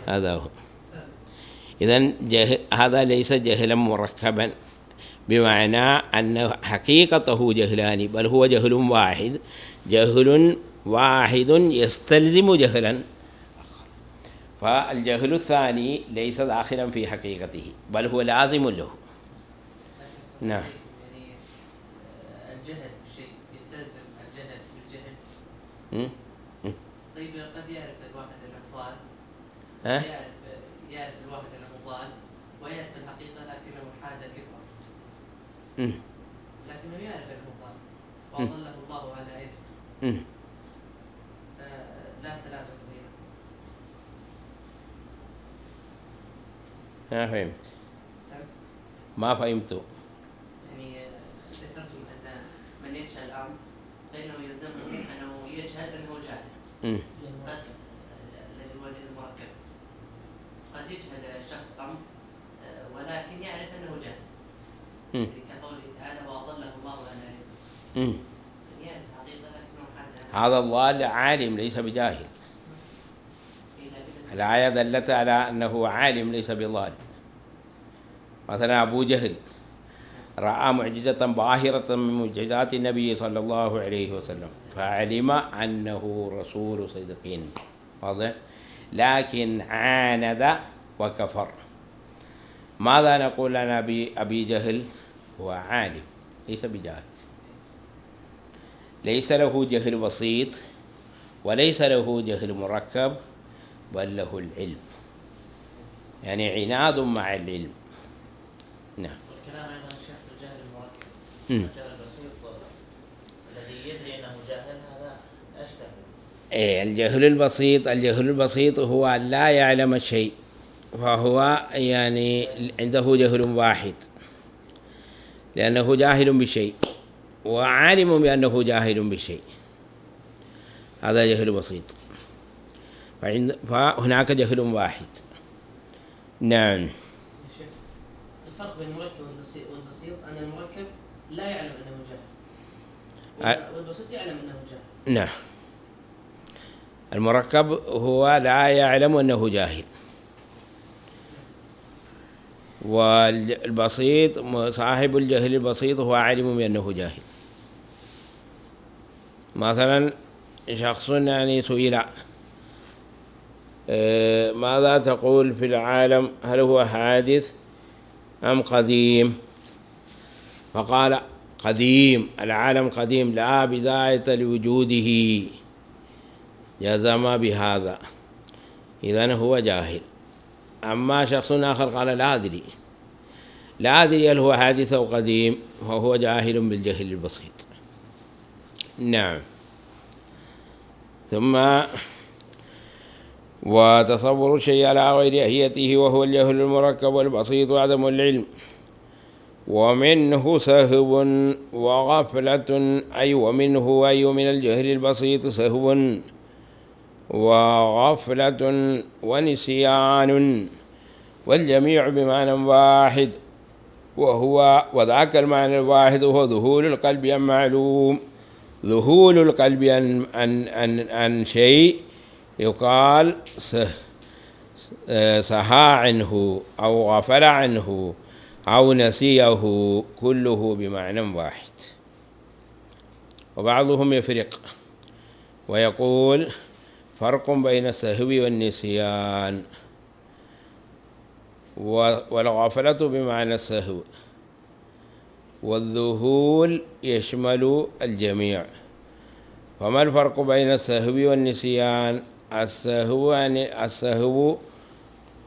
هذا هو. إذا هذا ليس جهلا مركبا بمعنى أن حقيقته جهلان بل هو جهل واحد. جهل واحد يستلزم جهلا. فالجهل الثاني ليس داخلا في حقيقته بل هو لازم له. نعم. يعني الجهل شيء يستلزم الجهل. بالجهل? طيب قد يعرف الواحد انه ضال ها؟ يعرف يعرف الواحد انه ضال ويعرف الحقيقة لكنه حاد م. لكنه يعرف انه ضال وأضله الله على علم م. فلا تلازم بينهم ما فهمت؟ ما فهمت يعني آه، ذكرتم أن من يجهل الأمر فإنه يلزمه أنه يجهل أنه جاهل. قد الذي هو المركب قد يجهل شخص أمر آه، ولكن يعرف أنه جاهل. يعني كقوله تعالى وأضله الله على علم. يعني الحقيقة لكنه عنها. هذا الضال عالم ليس بجاهل الآية دلت على أنه عالم ليس بضال مثلا أبو جهل رأى معجزة باهرة من معجزات النبي صلى الله عليه وسلم فعلم أنه رسول صدق واضح؟ لكن عاند وكفر. ماذا نقول عن أبي أبي جهل؟ هو عالم ليس بجاهل. ليس له جهل بسيط وليس له جهل مركب بل له العلم. يعني عناد مع العلم. نعم. والكلام أيضا شيخ بالجهل المركب. الجهل البسيط الذي يدري أنه جاهل هذا اشكال إيه الجهل البسيط الجهل البسيط هو أن لا يعلم الشيء فهو يعني عنده جهل واحد. لأنه جاهل بشيء وعالم بأنه جاهل بشيء. هذا جهل بسيط. فعند فهناك جهل واحد. نعم. الفرق بين المركب والبسيط أن المركب لا يعلم أنه جاهل. والبسيط يعلم أنه جاهل. نعم. المركب هو لا يعلم أنه جاهل. والبسيط صاحب الجهل البسيط هو عالم بأنه جاهل. مثلا شخص يعني سئل ماذا تقول في العالم؟ هل هو حادث أم قديم؟ فقال قديم العالم قديم لا بداية لوجوده. جزم بهذا. إذن هو جاهل. أما شخص آخر قال لا أدري. لا أدري هل هو حادث أو قديم فهو جاهل بالجهل البسيط. نعم. ثم وتصور الشيء على غير أهيته وهو الجهل المركب والبسيط وعدم العلم. ومنه سهو وغفلة أي ومنه أي من الجهل البسيط سهو وغفلة ونسيان. والجميع بمعنى واحد وهو وذاك المعنى الواحد هو ذهول القلب عن معلوم. ذهول القلب عن عن عن, عن شيء يقال سه سها عنه أو غفل عنه أو نسيه كله بمعنى واحد. وبعضهم يفرق. ويقول فرق بين السهو والنسيان. والغفلة بمعنى السهو. والذهول يشمل الجميع. فما الفرق بين السهو والنسيان؟ السهو يعني السهو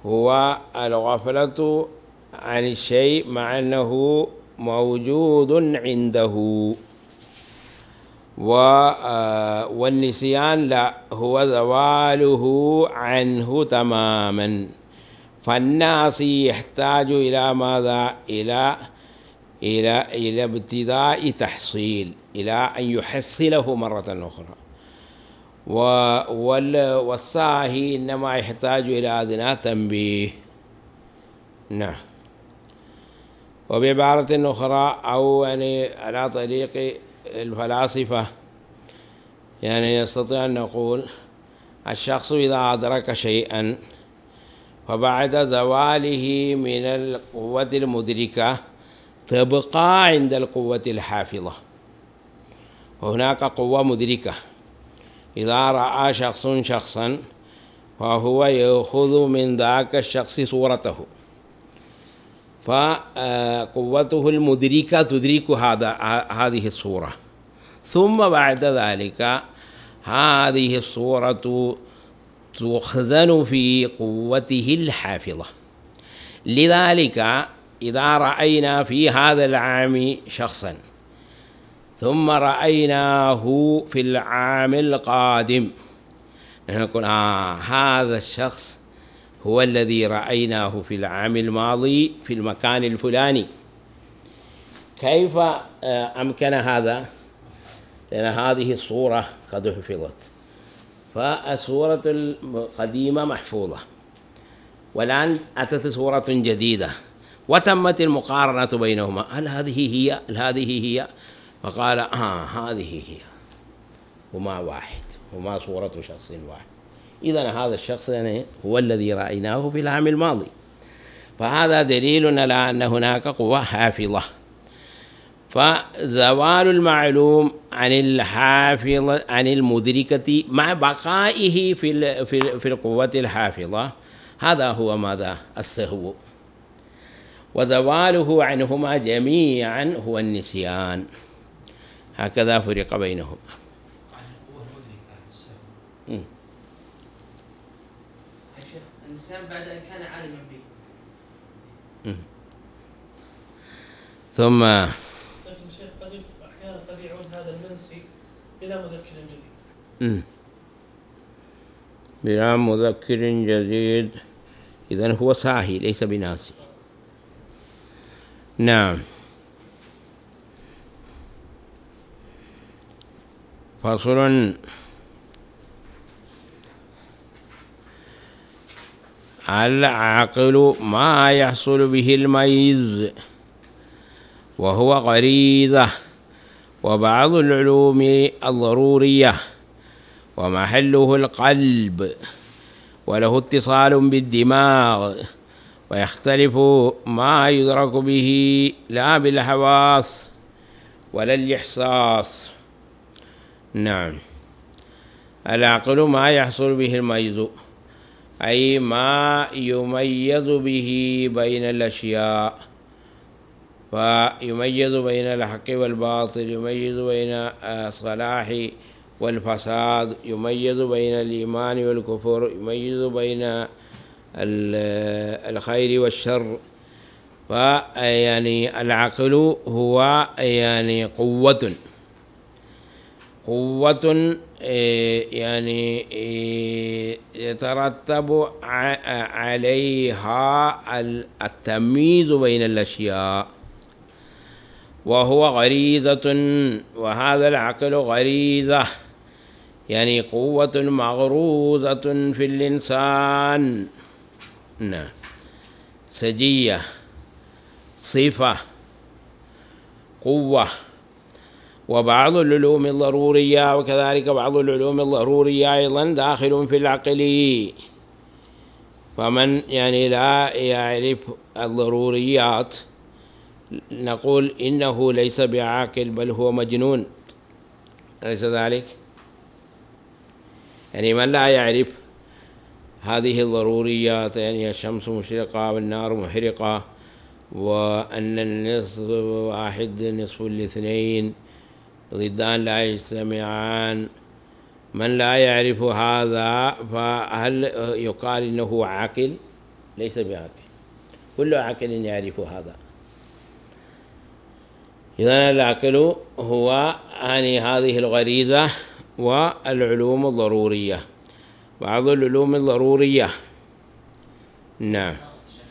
هو الغفلة عن الشيء مع أنه موجود عنده. والنسيان لا هو زواله عنه تماما. فالناسي يحتاج إلى ماذا؟ إلى إلى إلى ابتداء تحصيل إلى أن يحصله مرة أخرى. والصاهي إنما يحتاج إلى أدنى تنبيه. نعم. وبعبارة أخرى أو يعني على طريق الفلاسفة يعني نستطيع أن نقول الشخص إذا أدرك شيئا فبعد زواله من القوة المدركة تبقى عند القوة الحافظة. وهناك قوة مدركة. إذا رأى شخص شخصا فهو يأخذ من ذاك الشخص صورته. فقوته المدركة تدرك هذا هذه الصورة. ثم بعد ذلك هذه الصورة تخزن في قوته الحافظة. لذلك إذا رأينا في هذا العام شخصا ثم رأيناه في العام القادم. نحن نقول آه هذا الشخص هو الذي رأيناه في العام الماضي في المكان الفلاني. كيف أمكن هذا؟ لأن هذه الصورة قد حفظت. فالصورة القديمة محفوظة. والآن أتت صورة جديدة. وتمت المقارنة بينهما. هل هذه هي؟ هل هذه هي فقال آه هذه هي. هما واحد هما صورة شخص واحد. إذا هذا الشخص يعني هو الذي رأيناه في العام الماضي. فهذا دليل على أن هناك قوة حافظة. فزوال المعلوم عن الحافظة عن المدركة مع بقائه في في القوة الحافظة. هذا هو ماذا؟ السهو. وزواله عنهما جميعا هو النسيان. هكذا فرق بينهما. الإنسان بعد أن كان عالما به ثم لكن الشيخ قد أحيانا قد يعود هذا المنسي إلى مذكر جديد بلا مذكر جديد. إذن هو ساهي ليس بناسي نعم. فصل العقل ما يحصل به الميز وهو غريزة وبعض العلوم الضرورية ومحله القلب وله اتصال بالدماغ ويختلف ما يدرك به لا بالحواس ولا الإحساس. نعم. العقل ما يحصل به الميز أي ما يميز به بين الأشياء فيميز بين الحق والباطل يميز بين الصلاح والفساد يميز بين الإيمان والكفر يميز بين الخير والشر. فيعني العقل هو يعني قوة. قوة يعني يترتب عليها التمييز بين الأشياء. وهو غريزة وهذا العقل غريزة. يعني قوة مغروزة في الإنسان. نعم. سجية صفة قوة. وبعض العلوم الضرورية وكذلك بعض العلوم الضرورية أيضا داخل في العقل فمن يعني لا يعرف الضروريات نقول إنه ليس بعاقل بل هو مجنون أليس ذلك؟ يعني من لا يعرف هذه الضروريات يعني الشمس مشرقة والنار محرقة وأن النصف واحد نصف الاثنين ضدان لا يجتمعان. من لا يعرف هذا فهل يقال إنه عاقل؟ ليس بعاقل. كل عاقل يعرف هذا. إذا العقل هو يعني هذه الغريزة والعلوم الضرورية. بعض العلوم الضرورية. نعم. صارت شيخ.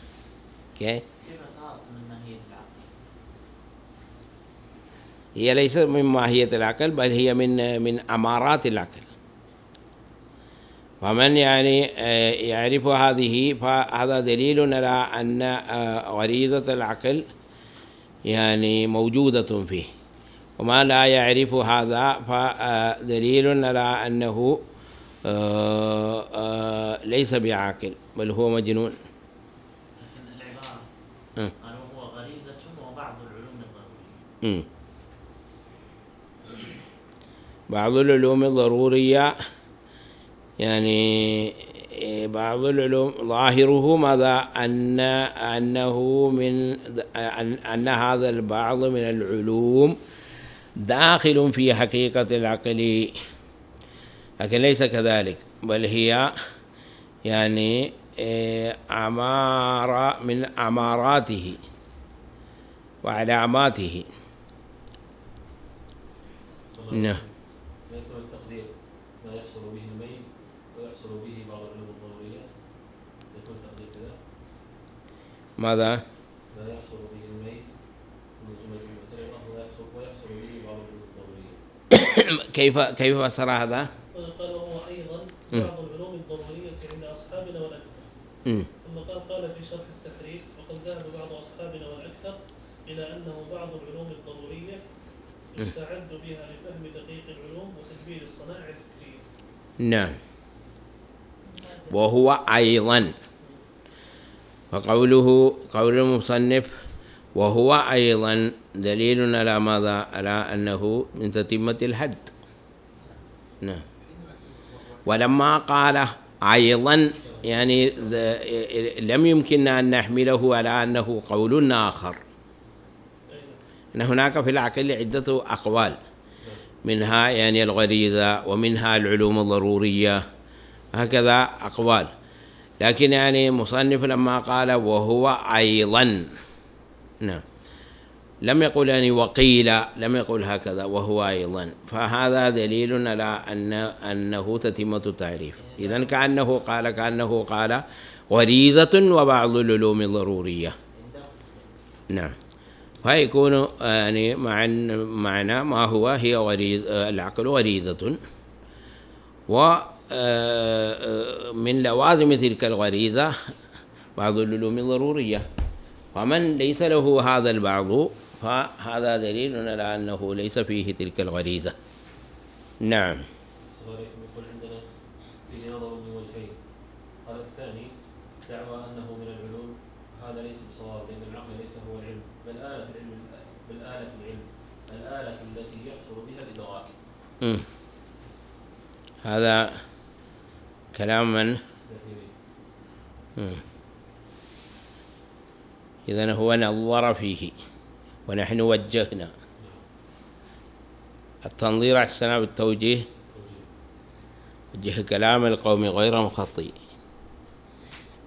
كيف كيف صارت من ماهية العقل؟ هي ليست من ماهية العقل بل هي من من أمارات العقل فمن يعني آه، يعرف هذه فهذا دليل على أن آه، غريزة العقل يعني موجودة فيه وما لا يعرف هذا فدليل على أنه آه، آه، ليس بعاقل بل هو مجنون لكن العبارة. قالوا هو غريزة وبعض العلوم الضرورية. بعض العلوم الضرورية يعني بعض العلوم ظاهره ماذا؟ أن أنه من أن, أن هذا البعض من العلوم داخل في حقيقة العقل. لكن ليس كذلك بل هي يعني إيه، أمارة من أماراته وعلاماته. نعم. وسلم. ما يكون التقدير ما يحصل به الميز ويحصل به بعض العلوم الضرورية يكون التقدير كذا ماذا؟ ما يحصل به الميز من المعترضة ويحصل ويحصل به بعض الضرورية كيف كيف فسر هذا؟ قال وهو أيضا. بعض العلوم الضرورية عند أصحابنا والأكثر. ثم قال قال في شرح التحرير وقد ذهب بعض أصحابنا والأكثر إلى أنه بعض العلوم الضرورية يستعد بها لفهم دقيق العلوم وتدبير الصنائع الفكرية نعم وهو أيضا فقوله قول المصنف وهو أيضا دليل على ماذا؟ على أنه من تتمة الحد. نعم. ولما قال أيضا يعني لم يمكننا أن نحمله على أنه قول آخر. أن هناك في العقل عدة أقوال. منها يعني الغريزة ومنها العلوم الضرورية. هكذا أقوال. لكن يعني مصنف لما قال وهو أيضا. نعم. لم يقل يعني وقيل لم يقل هكذا وهو أيضا. فهذا دليل على أن أنه تتمة التعريف. إذا كأنه قال كأنه قال غريزة وبعض العلوم الضرورية. نعم. فيكون يعني مع معنى ما هو هي غريز العقل غريزة. و من لوازم تلك الغريزة بعض العلوم الضرورية. ومن ليس له هذا البعض فهذا دليل على أنه ليس فيه تلك الغريزة. نعم. عندنا فيه نظر من وجهين. قال الثاني دعوى أنه من العلوم هذا ليس بصواب لأن العقل ليس هو العلم بل آلة العلم بل آلة العلم الآلة التي يحصل بها الإدراك. هذا كلام من. إذا هو نظر فيه. ونحن وجهنا. التنظير أحسن بالتوجيه. وجه كلام القوم غير مخطئ.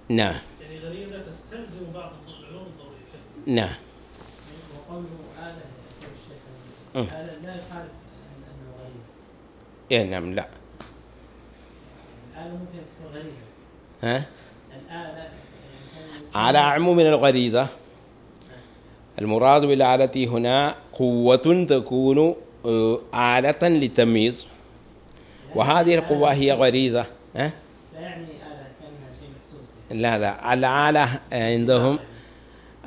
نعم يعني غريزة تستلزم بعض العلوم الضرورية نعم وقوله آلة الشيخ. آلة لا يخالف أن- أنه غريزة إيه نعم لا. الآلة ممكن تكون غريزة. ها؟ الآلة يعني على عموم من الغريزة. المراد بالآلة هنا قوة تكون آه، آلة للتمييز. وهذه القوة هي غريزة ها؟ لا يعني آلة كأنها شيء محسوس لا لا. الآلة عندهم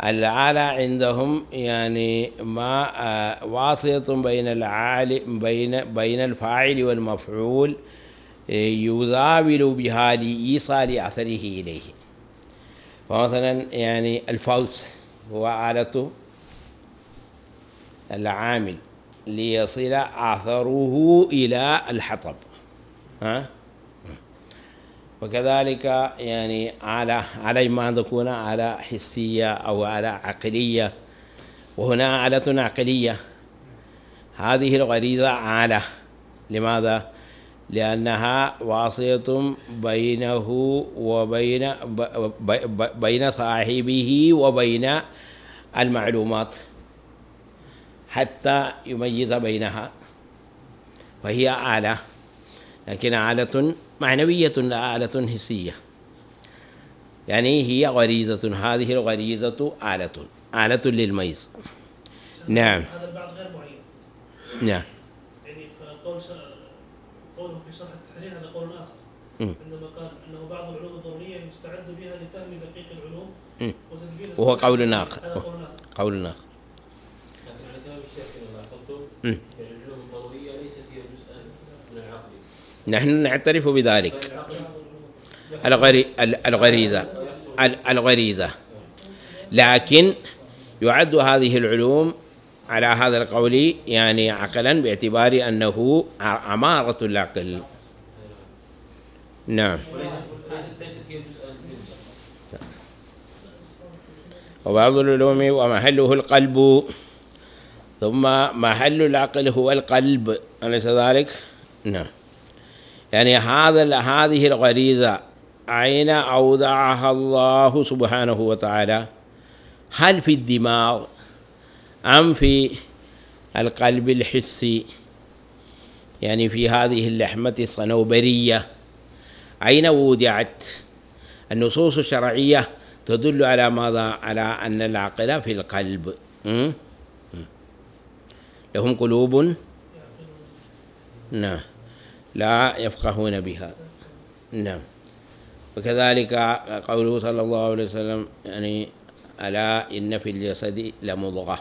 الآلة عندهم يعني ما آه، واسطة بين العالم بين بين الفاعل والمفعول. يزاول بها لإيصال أثره إليه. فمثلا يعني الفوز هو آلة العامل ليصل أثره إلى الحطب. ها؟ وكذلك يعني على على ما تكون على حسية أو على عقلية. وهنا آلة عقلية. هذه الغريزة آلة. لماذا؟ لأنها واسطة بينه وبين بين صاحبه وبين المعلومات حتى يميز بينها. فهي آلة لكن آلة معنوية لا آلة حسية. يعني هي غريزة هذه الغريزة آلة آلة للميز. نعم. هذا البعض غير معين. نعم. يعني فقول ش... قوله في شرح التحرير هذا قول اخر مم. عندما قال أنه بعض العلوم الضرورية يستعد بها لفهم دقيق العلوم. وتدبير وهو. قول آخر. هذا قول اخر قول آخر لكن على كلام الشيخ إذا لاحظتم. يعني العلوم الضرورية ليست هي جزءا من العقل. نحن نعترف بذلك. العقل الغري... ال- الغريزة. ال- الغريزة. لكن يعد هذه العلوم على هذا القول يعني عقلا باعتبار أنه ع- عمارة العقل. نعم. وبعض العلوم ومحله القلب. ثم محل العقل هو القلب. أليس ذلك؟ نعم. يعني هذا هذه الغريزة أين أودعها الله سبحانه وتعالى؟ هل في الدماغ أم في القلب الحسي؟ يعني في هذه اللحمة الصنوبرية. أين وضعت النصوص الشرعية تدل على ماذا؟ على أن العقل في القلب. م? لهم قلوب؟ نعم. لا يفقهون بها. نعم. وكذلك قوله صلى الله عليه وسلم يعني ألا إن في الجسد لمضغة.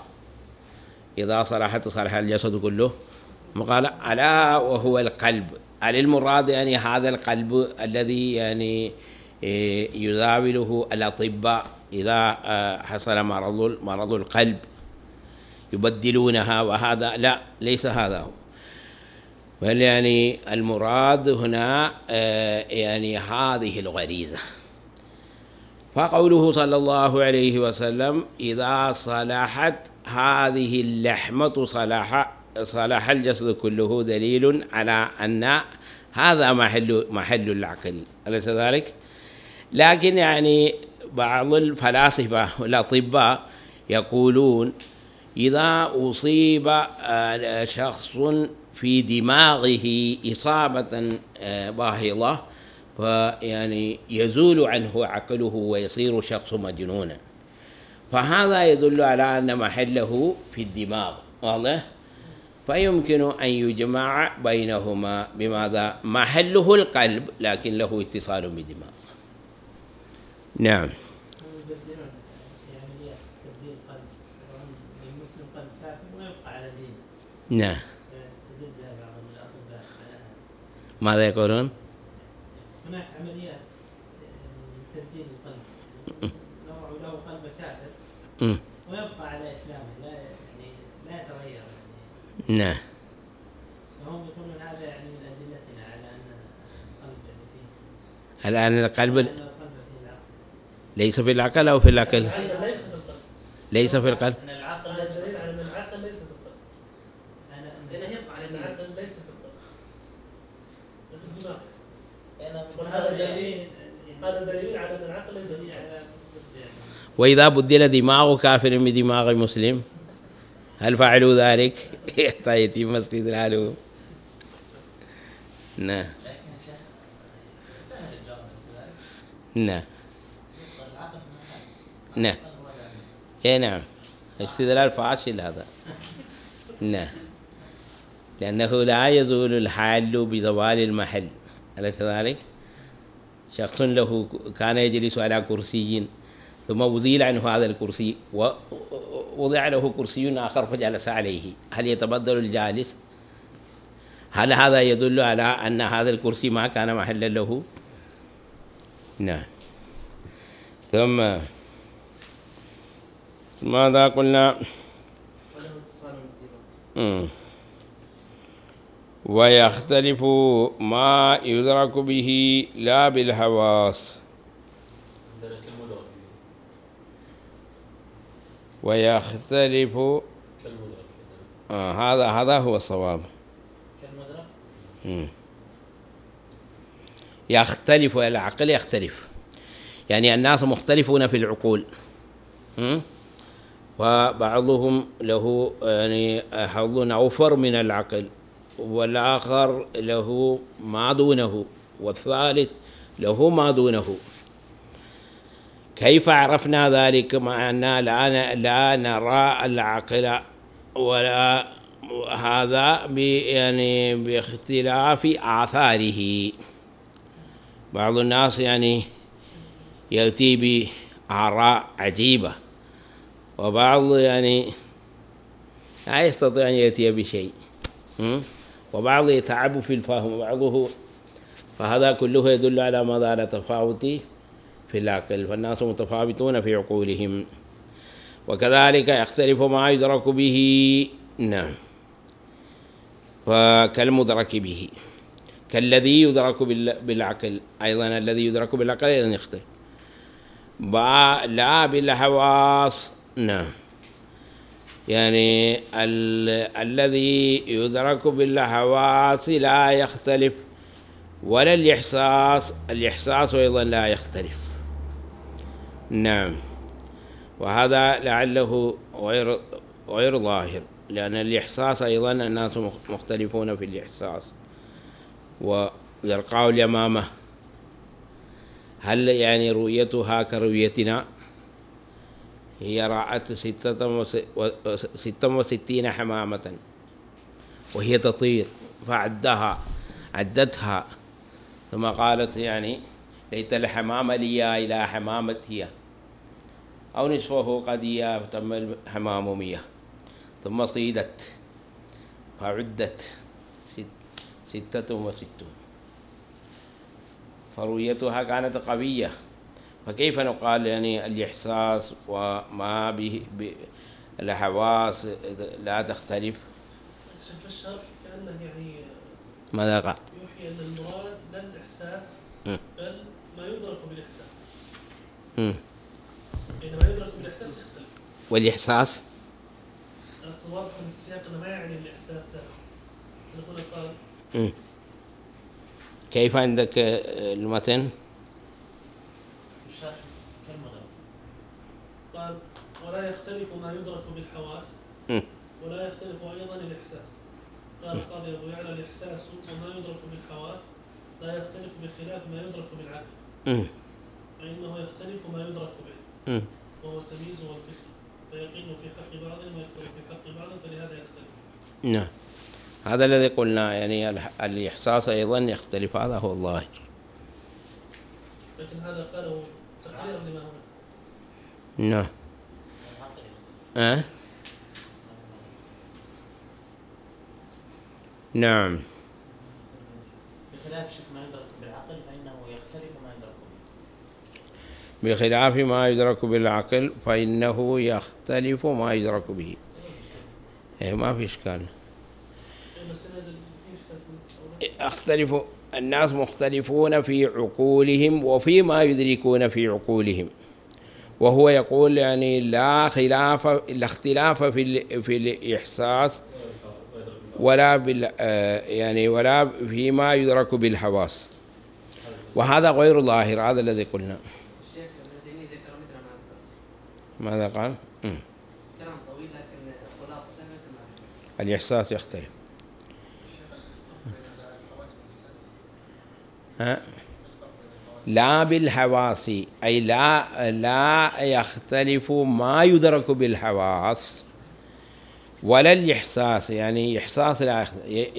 إذا صلحت صلح الجسد كله وقال ألا وهو القلب. على المراد يعني هذا القلب الذي يعني إيه، يزاوله الأطباء إذا آه، حصل مرض مرض القلب. يبدلونها وهذا لا ليس هذا هو. بل يعني المراد هنا آه، يعني هذه الغريزة. فقوله صلى الله عليه وسلم إذا صلحت هذه اللحمة صلح صلح الجسد كله دليل على أن هذا محل محل العقل أليس ذلك؟ لكن يعني بعض الفلاسفة والأطباء يقولون إذا أصيب آه، شخص في دماغه إصابة آه، باهظة فيعني يزول عنه عقله ويصير شخص مجنونا فهذا يدل على أن محله في الدماغ واضح؟ فيمكن أن يجمع بينهما بماذا؟ محله القلب لكن له اتصال بالدماغ نعم. نعم. ماذا يقولون؟ هناك عمليات تبديل القلب. نوع له قلب كافر مم. ويبقى على اسلامه لا يعني لا يتغير يعني نعم. فهم يقولون هذا يعني من أدلتنا على أن القلب يعني فيه الآن القلب أن ليس في العقل أو في العقل؟ العقل. ليس في القلب. ليس في القلب. أن العقل هذا ليس دليل على أن العقل ليس في القلب. أنا لأنه يبقى على العقل ليس في القلب. في هذا دليل هذا دليل على أن العقل ليس في دليل القلب. على يعني. وإذا بدل دماغ كافر بدماغ مسلم؟ هل فعلوا ذلك؟ حتى يتم استدلاله نعم. نعم. نعم. اي نعم. استدلال فاشل هذا. نعم. لأنه لا يزول الحال بزوال المحل. أليس ذلك؟ شخص له كان يجلس على كرسي ثم أزيل عنه هذا الكرسي ووضع له كرسي آخر فجلس عليه. هل يتبدل الجالس؟ هل هذا يدل على أن هذا الكرسي ما كان محلا له؟ نعم. ثم ماذا قلنا. ويختلف ما يدرك به لا بالحواس عندنا كالمدرك ويختلف. آه هذا هذا هو الصواب. يختلف العقل يختلف. يعني الناس مختلفون في العقول؟ وبعضهم له يعني حظ أوفر من العقل والآخر له ما دونه والثالث له ما دونه. كيف عرفنا ذلك مع أن لا لا نرى العقل ولا هذا يعني باختلاف آثاره بعض الناس يعني يأتي بآراء عجيبة وبعض يعني لا يستطيع أن يأتي بشيء? وبعض يتعب في الفهم وبعضه فهذا كله يدل على ماذا على تفاوت في العقل فالناس متفاوتون في عقولهم. وكذلك يختلف ما يدرك به نعم. فكالمدرك به. كالذي يدرك بال- بالعقل أيضا الذي يدرك بالعقل أيضا يختلف. لا بالحواس نعم. يعني ال- الذي يدرك بالحواس لا يختلف ولا الإحساس. الإحساس أيضا لا يختلف. نعم. وهذا لعله غير غير ظاهر لأن الإحساس أيضا الناس مخ- مختلفون في الإحساس ويرقاء اليمامة. هل يعني رؤيتها كرؤيتنا؟ هي رأت ستة وستين حمامة وهي تطير فعدها عدتها ثم قالت يعني ليت الحمام لي إلى حمامة هي أو نصفه قد يا تم الحمام مية ثم صيدت فعدت ست ستة وستون. فرؤيتها كانت قوية. فكيف نقال يعني الإحساس وما به الحواس لا تختلف؟ شكل الشرح كأنه يعني ماذا قال؟ يوحي أن المراد لا الإحساس. بل ما يدرك بالإحساس مم. إنما يدرك بالإحساس يختلف والإحساس أقصد واضح من السياق أنه ما يعني الإحساس ده هنا قال. كيف عندك آه، المتن؟ الشرح كالمدرك قال ولا يختلف ما يدرك بالحواس. ولا يختلف أيضا الإحساس قال قال أبو يعلى الإحساس وما يدرك بالحواس لا يختلف بخلاف ما يدرك بالعقل. فإنه يختلف ما يدرك به. وهو التمييز والفكر. فيقل في حق بعض ويكثر في حق بعض فلهذا يختلف. نعم. هذا الذي قلنا يعني الإحساس أيضا يختلف. هذا هو الظاهر. لكن هذا قاله تقريرا لما هنا نعم. أه؟ نعم. بخلاف شك ما يدرك بالعقل فإنه يختلف ما يدرك به بخلاف ما يدرك بالعقل فإنه يختلف ما يدرك به. إيه ما في إشكال. أختلف الناس مختلفون في عقولهم وفيما يدركون في عقولهم. وهو يقول يعني لا خلاف لا اختلاف في في الإحساس ولا بال آه، يعني ولا فيما يدرك بالحواس. وهذا غير ظاهر هذا الذي قلنا الشيخ ابن تيمية ذكر مثل ما ذكرت ماذا قال؟ كلام طويل لكن ذكرت الإحساس يختلف. ها؟ لا بالحواس أي لا لا يختلف ما يدرك بالحواس ولا الإحساس. يعني إحساس لا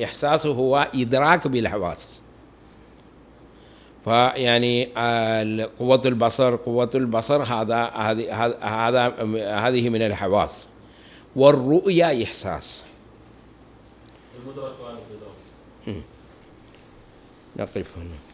إحساسه هو إدراك بالحواس. فيعني آه، قوة البصر قوة البصر هذا هذه هذا هذه من الحواس. والرؤيا إحساس. المدرك نقف هنا.